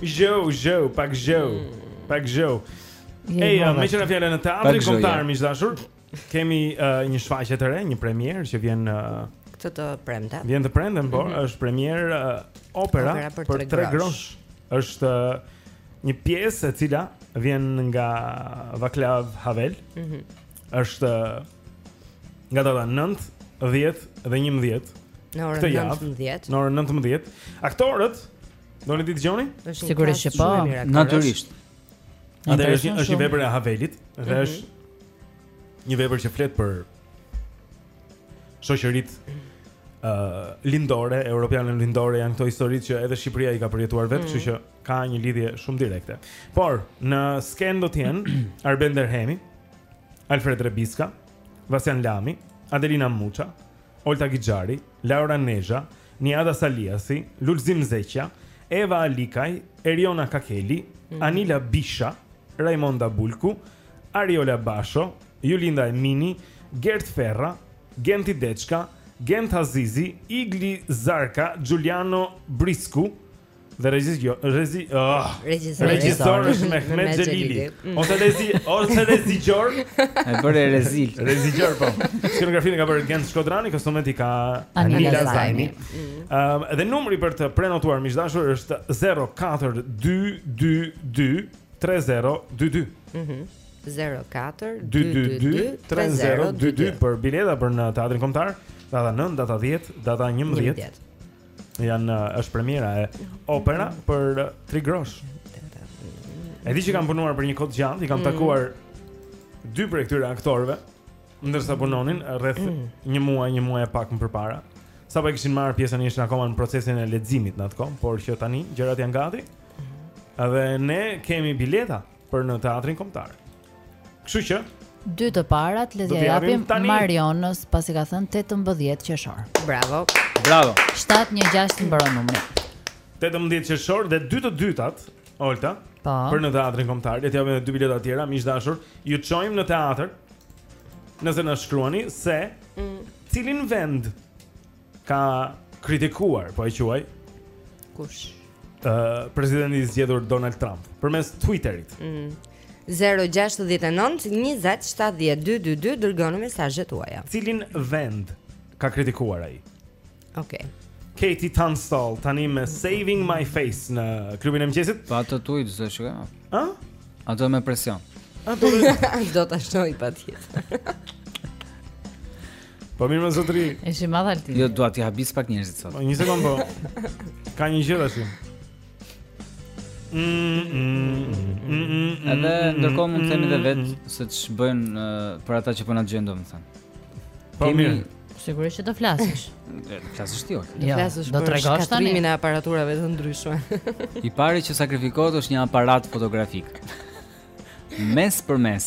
Zhëu, zhëu, pak zhëu, pak zhëu. Ej, uh, meqë ra fjala në teatrin kombëtar, miq të dashur, kemi uh, një shfaqje të re, një premierë që vjen... Uh, Këtë të premte. Vjen të premte, po, mm -hmm. është premierë uh, opera, opera për, për tre grosh. është uh, një pjesë e cila vjen nga Vaklav Havel. Mm -hmm. është uh, Nga data 9, 10 dhe 11 Në orën 19 Në orën 19 Aktorët Doni t'i dëgjoni? Sigurisht që po Natyrisht Atëherë është, është një vepër e Havelit Dhe mm -hmm. është një vepër që flet për Shoqëritë uh, Lindore, Europiane Lindore Janë këto historitë që edhe Shqipëria i ka përjetuar vetë mm -hmm. Kështu që ka një lidhje shumë direkte Por, në skenë do të jenë Arben Derhemi Alfred Rebiska, Vasjan Lami, Adelina Muça, Olta Gixhari, Laura Nezha, Niada Saliasi, Lulzim Zeqja, Eva Alikaj, Eriona Kakeli, mm -hmm. Anila Bisha, Raimonda Bulku, Ariola Basho, Julinda Emini, Gert Ferra, Genti Deçka, Gent Azizi, Igli Zarka, Giuliano Brisku, Dhe regjis kjo, rezi, oh, regjisor është Mehmet Xhelili. Mm. Ose rezi, ose rezi gjor. E bëre rezil. Rezi gjor po. Skenografinë e ka bërë Gent Shkodrani, kostumet i ka Anila Zaimi. Mm. Ëm dhe numri për të prenotuar miq të dashur është 04222 3022. Mhm. 04222 për bileta për në Teatrin Kombëtar, data 9, data 10, data 11. Jan është premiera e opera për tre grosh. E di që kanë punuar për një kohë të gjatë, i kam mm. takuar dy prej këtyre aktorëve ndërsa punonin rreth mm. një muaj, një muaj e pak më përpara. Sapo e kishin marrë pjesën ishin akoma në procesin e leximit në atë kohë, por që tani gjërat janë gati. Edhe ne kemi bileta. për në teatrin kombëtar. Kështu që dy të parat le t'ia japim Marionës pasi ka thënë 18 qershor. Bravo. Bravo. 716 mbaron numri. 18 qershor dhe dy të dytat, Olta, pa. Po. për në teatrin kombëtar, le të japim dy bileta të tjera, miq të dashur, ju çojmë në teatër. Nëse na shkruani se mm. cilin vend ka kritikuar, po e quaj. Kush? Ë, uh, presidenti i zgjedhur Donald Trump përmes Twitterit. Mm. 069 20 70 222 dërgoni mesazhet tuaja. Cilin vend ka kritikuar ai? Okej. Okay. KT Tunstall tani me Saving My Face në klubin e mëngjesit. Pa të tuaj do të shkoj. Ë? A do me presion? A do të do ta shtoj patjetër. Po mirë më zotri. Është e madhe Altin. Jo dua t'i habis pak njerëzit sot. Po një sekond po. Ka një gjë tash. Edhe ndërkohë mund të themi edhe vetë se ç'bëjnë për ata që po na dëgjojnë domethënë. Po mirë. Sigurisht që do flasësh. Flasësh ti. Do jo, flasësh do tregosh tani me aparaturave të ndryshme. I pari që sakrifikohet është një aparat fotografik. Mes për mes.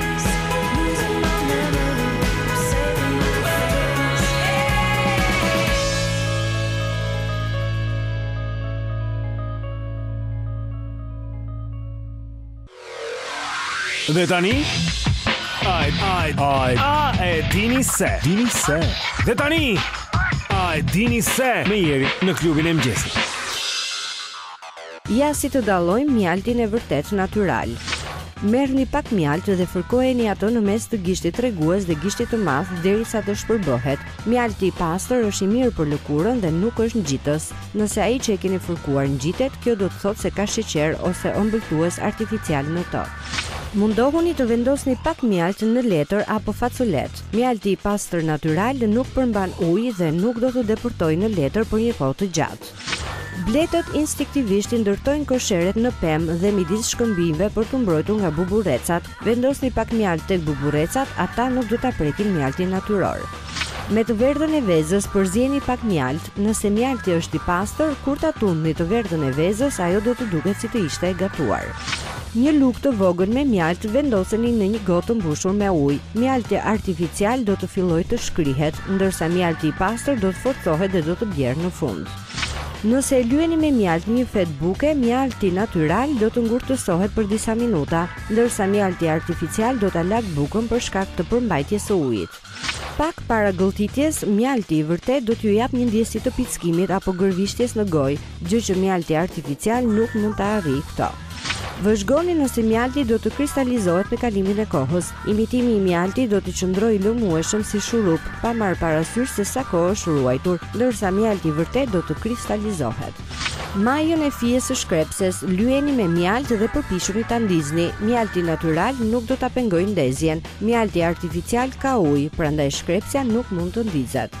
Dhe tani Ai ai ai a e dini se dini se Dhe tani Ai dini se me Jerin në klubin e mëngjesit Ja si të dallojmë mjaltin e vërtetë natyral. Merrni pak mjaltë dhe fërkojeni atë në mes të gishtit tregues dhe gishtit të madh derisa të shpërbëhet. Mjalti i pastër është i mirë për lëkurën dhe nuk është ngjitës. Nëse ai që e keni fërkuar ngjitet, kjo do të thotë se ka sheqer ose ëmbëltues artificial në të. Mundohuni të vendosni pak mjaltë në letër apo facolet. Mjalti i pastër natyral nuk përmban ujë dhe nuk do të depërtojë në letër për një kohë të gjatë. Bletët instinktivisht i ndërtojnë kosheret në pemë dhe midis shkëmbinjve për t'u mbrojtur nga buburrecat. Vendosni pak mjaltë tek buburrecat, ata nuk do ta prekin mjaltin natyror. Me të verdhën e vezës përzieni pak mjaltë. Nëse mjalti është i pastër, kur ta tundni të verdhën e vezës, ajo do të duket si të ishte e gatuar. Një lugë të vogël me mjaltë vendoseni në një gotë të mbushur me ujë. Mjalti artificial do të fillojë të shkrihet, ndërsa mjalti i pastër do të forcohet dhe do të bjerë në fund. Nëse e lyeni me mjaltë një fetë buke, mjalti natyral do të ngurtësohet për disa minuta, ndërsa mjalti artificial do ta lagë bukën për shkak të përmbajtjes së ujit. Pak para gëlltitjes, mjalti i vërtetë do t'ju japë një ndjesi të pickimit apo gërvishtjes në gojë, gjë që mjalti artificial nuk mund ta arrijë këtë. Vëzhgoni nëse mjalti do të kristalizohet me kalimin e kohës. Imitimi i mjaltit do të qëndrojë i lëmueshëm si shurup, pa marrë parasysh se sa kohë është ruajtur, ndërsa mjalti i vërtetë do të kristalizohet. Majën e fijes së shkrepses lyeni me mjaltë dhe përpiquni ta ndizni. Mjalti natyral nuk do ta pengojë ndezjen. Mjalti artificial ka ujë, prandaj shkrepësja nuk mund të ndizet.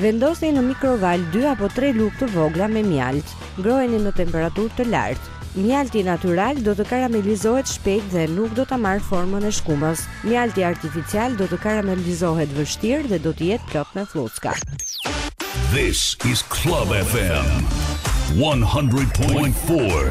Vendosni në mikrovalë dy apo tre lugë të vogla me mjaltë. Ngroheni në temperaturë të lartë. Mjalti natyral do të karamelizohet shpejt dhe nuk do ta marrë formën e shkumës. Mjalti artificial do të karamelizohet vështirë dhe do të jetë plot me fllucka. This is Club FM 100.4.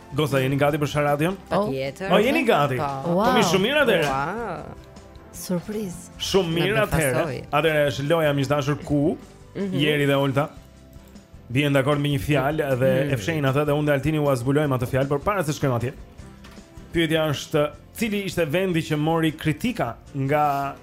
Goca, jeni gati për Sharadion? Pa oh. tjetër Po, jeni gati po. po, wow. mi shumë mirë atëherë wow. Surpriz Shumë mirë atëherë Atëherë është loja më e dashur ku mm -hmm. Jeri dhe Olta bien dakord mbi një fjalë dhe mm -hmm. e fshehin atë dhe unë dhe Altini ua zbulojmë atë fjalë, por para se të shkojmë atje. Pyetja është, cili ishte vendi që mori kritika nga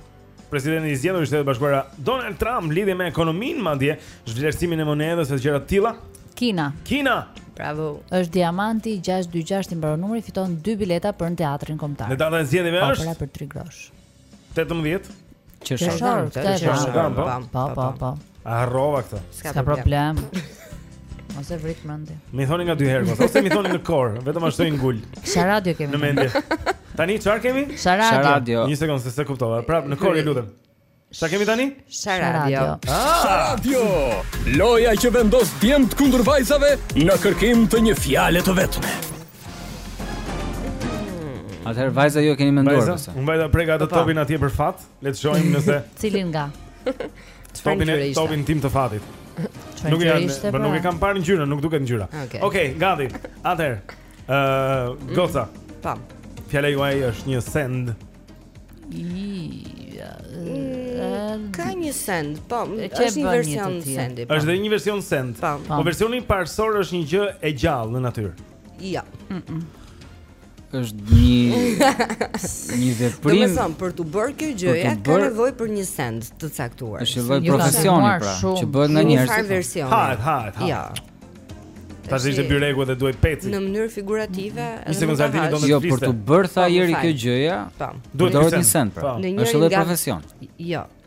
presidenti i zgjedhur i Shteteve të Bashkuara Donald Trump lidhje me ekonominë madje, zhvlerësimin e monedhës dhe gjëra të tilla. Kina. Kina. Bravo. Është diamanti 626 i mbaron numri fiton 2 bileta për në teatrin kombëtar. Në datën e zgjedhjeve është. Opera për 3 grosh. 18. Qershor. Qershor. Po, po, po. E harrova këtë? S'ka problem. Mos e vrit mendjen. M'i thoni nga dy herë, mos ose m'i thoni në kor, vetëm ashtu i ngul. Sharadio kemi? Në mendje. Tani çfarë kemi? Sharadio. Një sekondë, se s'e kuptova. Prap në kor ju lutem. Sa kemi tani? Sharadio. Ah! Sharadio. Loja që vendos djemt kundër vajzave në kërkim të një fjale të vetme. Atëherë vajza ju e keni menduar pse? Unë vajta preka atë topin atje për fat. Le të shohim nëse cilin nga. Topin e topin tim të fatit. Nuk e kam, po nuk e pra? kam parë ngjyrën, nuk duket ngjyra. Okej, okay. okay, gati. Atëherë. Ë, uh, mm. goca. Pam. Fjala juaj është një send. Ka një send, po, është një version sendi. Po. Është dhe një version send. Po, po. po versioni parësor është një gjë e gjallë në natyrë. Jo. Është një një veprim. Domethënë për t'u bërë kjo gjëja ka nevojë për një send të caktuar. Është një profesion pra, që bëhet nga njerëz. Një version. Ha, ha, ha. Jo. Ta zgjidhë byreku dhe duhet peci. Në mënyrë figurative, nëse mund ta dini do të Jo, për t'u bërë tha Jeri kjo gjëja, po. duhet një send pra. Është edhe profesion. Jo.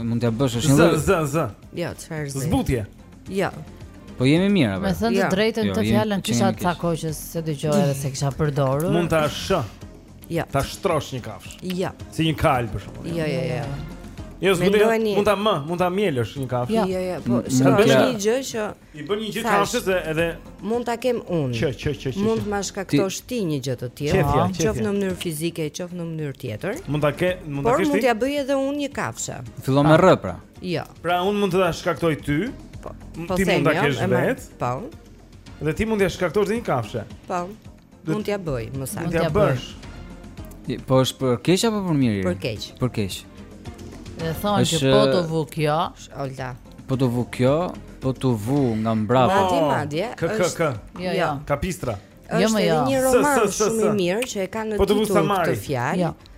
Mund t'ia bësh është një zë zë zë. Jo, çfarë zë? Zbutje. Jo. Po jemi mirë apo? Me thënë të jo. drejtën jo, këtë fjalën kisha ca kohë që s'e dëgjoja dhe s'e kisha përdorur. Mund ta shë. Jo. Ta shtrosh një kafshë. Jo. Si një kal për shembull. Jo, jo, jo. Jo, zbutje. Mund ta më, mund ta mjelësh një kafshë. Jo, jo, jo. Po, mm, është një gjë që I bën një gjë kafshës edhe mund ta kem unë. Që që që që. Mund të ma shkaktosh ti një gjë të tillë, qoftë në mënyrë fizike, qoftë në mënyrë tjetër. Mund ta ke, mund ta kesh ti. Por mund t'ia bëj edhe unë një kafshe. Fillon me r pra. Jo. Pra unë mund të ta shkaktoj ty. Po. po ti mund ta jo, kesh vetë. Po. Dhe ti mund t'ia shkaktosh dhe një kafshe. Po. Mund t'ia bëj, më sa. Mund t'ia bësh. Po është për keq apo për mirë? Për keq. Për keq. Dhe thonë që po t'u vu kjo Olta Po t'u vu kjo Po t'u vu nga mbrapa Madje, madje Kë, kë, kë Jo, jo, jo. Kapistra Jo, më jo Është një roman shumë i mirë që e ka në po titull këtë fjalë Jo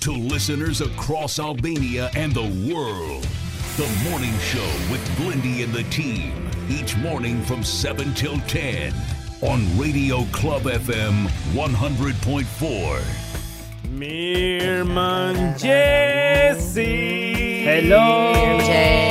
to listeners across Albania and the world. The morning show with Blindy and the team each morning from 7 till 10 on Radio Club FM 100.4. Mirman, mëngjesi. Hello. Mirë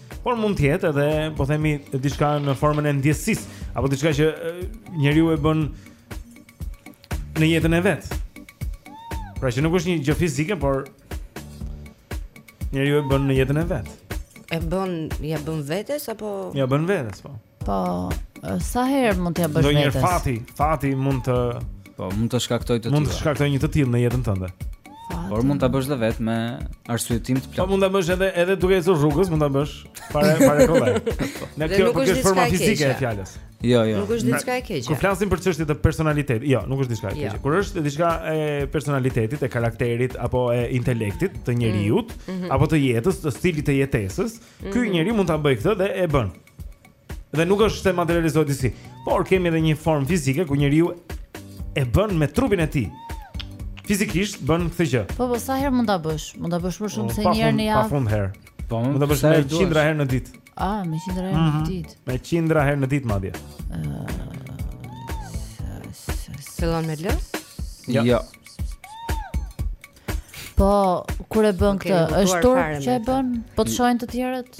Por mund të jetë edhe, po themi, diçka në formën e ndjesisë, apo diçka që njeriu e bën në jetën e vet. Pra që nuk është një gjë fizike, por njeriu e bën në jetën e vet. E bën, ja bën vetes apo Ja bën vetes, po. Po, sa herë mund t'ja bësh vetes? Ndonjëherë fati, fati mund të Po, mund të shkaktoj të tillë. Mund të shkaktoj një të tillë në jetën tënde. Por mund ta bësh dhe vetë me arsyetim të plotë. Po mund ta bësh edhe edhe duke ecur rrugës, mund ta bësh para para kollaj. Ne kjo po është forma fizike e fjalës. Jo, jo. Nuk është diçka e keqe. Kur flasim për çështje të personalitetit, jo, nuk është diçka e jo. keqe. Kur është diçka e personalitetit, e karakterit apo e intelektit të njeriu, mm, mhm. apo të jetës, të stilit të jetesës, ky mhm. njeri mund ta bëjë këtë dhe e bën. Dhe nuk është se materializohet disi, por kemi edhe një formë fizike ku njeriu e bën me trupin e tij. Fizikisht bën këtë gjë. Po po sa herë mund ta bësh? Mund ta bësh më shumë po, se një herë në javë. Pafund herë. Po mund ta bësh me qindra herë në ditë. Ah, me qindra herë në mhm. ditë. Me qindra herë në ditë madje. Fillon me lë? Jo. Jo. Po, kur e bën këtë, është turp që e bën? Po të shohin të tjerët?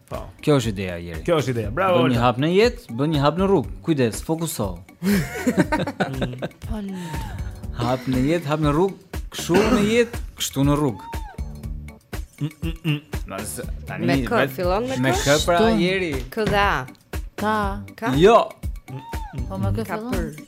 Po. Kjo është ideja Jeri. Kjo është ideja. Bravo. Bën një hap në jetë, bën një hap në rrugë. Kujdes, fokuso. Po. hap në jetë, hap në rrugë, kshu në jetë, kështu në rrugë. Pas tani me kë fillon me kë? Me kë pra Jeri? Kë dha? Ka. Ka. Jo. Po me k fillon?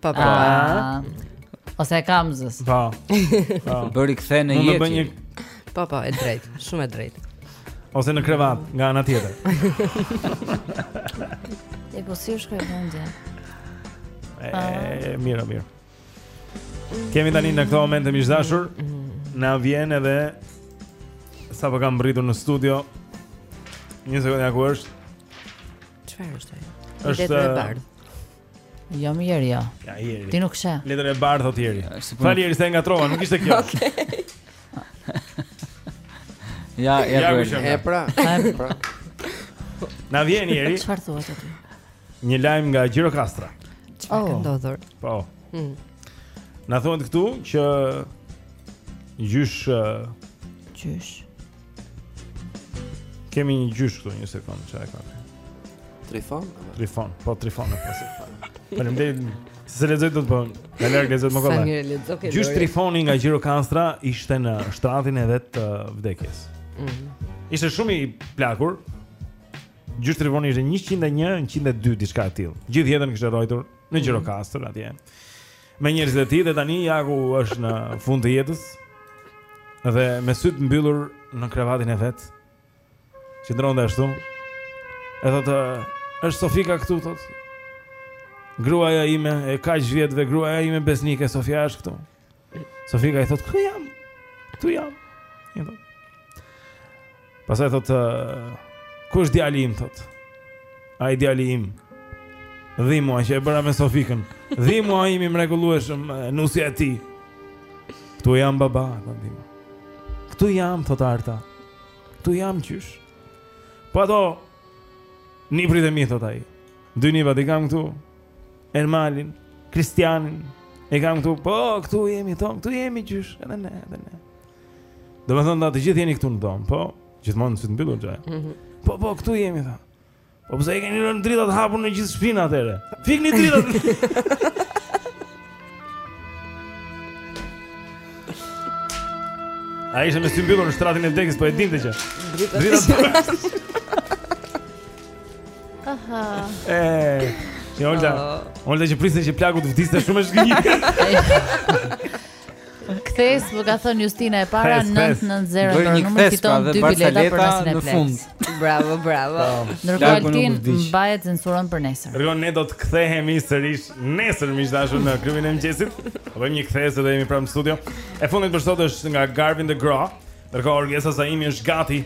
Po po. Ah. Ose e kambzës. Po. Po. Bëri kthesë në jetë. Mund të bëj një Po po, e drejtë, shumë e drejtë. Ose në krevat, nga ana tjetër. E po si është kjo gjë? E ah. mirë, mirë. Kemi tani në këtë moment, miq të dashur, na vjen edhe sapo ka mbërritur në studio. Një sekondë ku është? Çfarë është ajo? Është letër e bardhë. Jo më Jeri, jo. Ja, Jeri. Ti nuk sheh. Letër e bardhë, thotë Jeri. Më fal Jeri, se e ngatërrova, nuk ishte kjo. Okej. Ja, ja, ja pra. E pra. pra. Na vjen Jeri. Çfarë thua ti? Një lajm nga Gjirokastra. Çfarë oh. ka ndodhur? Po. Mm. Na thonë këtu që gjysh gjysh Kemi një gjysh këtu, një sekondë, që e ka të. Trifon? Trifon, po Trifon apo si. Faleminderit, se s'e lexoj dot përën, po, e lërë ta lexoj më kollaj. Sa një lexoj të Gjysh Trifoni nga Gjirokastra ishte në shtratin e vet të uh, vdekjes. Mhm. Ishte shumë i plakur, Gjysh Trifoni ishte 101, 102, diçka e tillë. Gjithë jetën kishte rrojtur në Gjirokastër mhm., atje. Me njerëzit e tij dhe tani Jaku është në fund të jetës dhe me sytë mbyllur në krevatin e vet. Qëndronte ashtu. E thotë, "Është Sofika këtu thotë. Gruaja ime e kaq vjetëve, gruaja ime besnike Sofia është këtu." Sofika i thotë, "Këtu jam." "Këtu jam." I thotë. Pastaj thot ku është djali im thot. Ai djali im. Dhimua që e bëra me Sofikën. Dhimua im i mrekullueshëm, nusja e tij. Këtu jam baba, thot Dhimua. Këtu jam thot Arta. Këtu jam gjysh. Po ato niprit e mi thot ai. Dy nipat i kam këtu. Ermalin, Kristianin, i kam këtu. Po këtu jemi thon, këtu jemi gjysh, edhe ne, edhe ne. Domethënë ta të gjithë jeni këtu në dhomë, po? Gjithmonë me sytë mbyllur gjaj mm -hmm. Po, po, këtu jemi, tha Po përse i keni lënë dritat hapur në gjithë shpinë atere Fikini dritat Ai ishte me sy mbyllur në shtratin e vdekjes, po e dinte që Dritat Dritat Aha E Një Olta oh. Olta që priste që plaku të vdiste shumë e zhgënjyer Kthesë, më ka thënë Justina e para 990 në numrin fiton dy bileta për nasin e Plex. Bravo, bravo. Po. Ndërkohë Altin mbahet censura për nesër. Rgon ne do të kthehemi sërish nesër miq të dashur në klubin e mëngjesit. Bëjmë një kthesë dhe jemi pranë studio. E fundit për sot është nga Gavin DeGraw. Ndërkohë Orgesa Zaimi është gati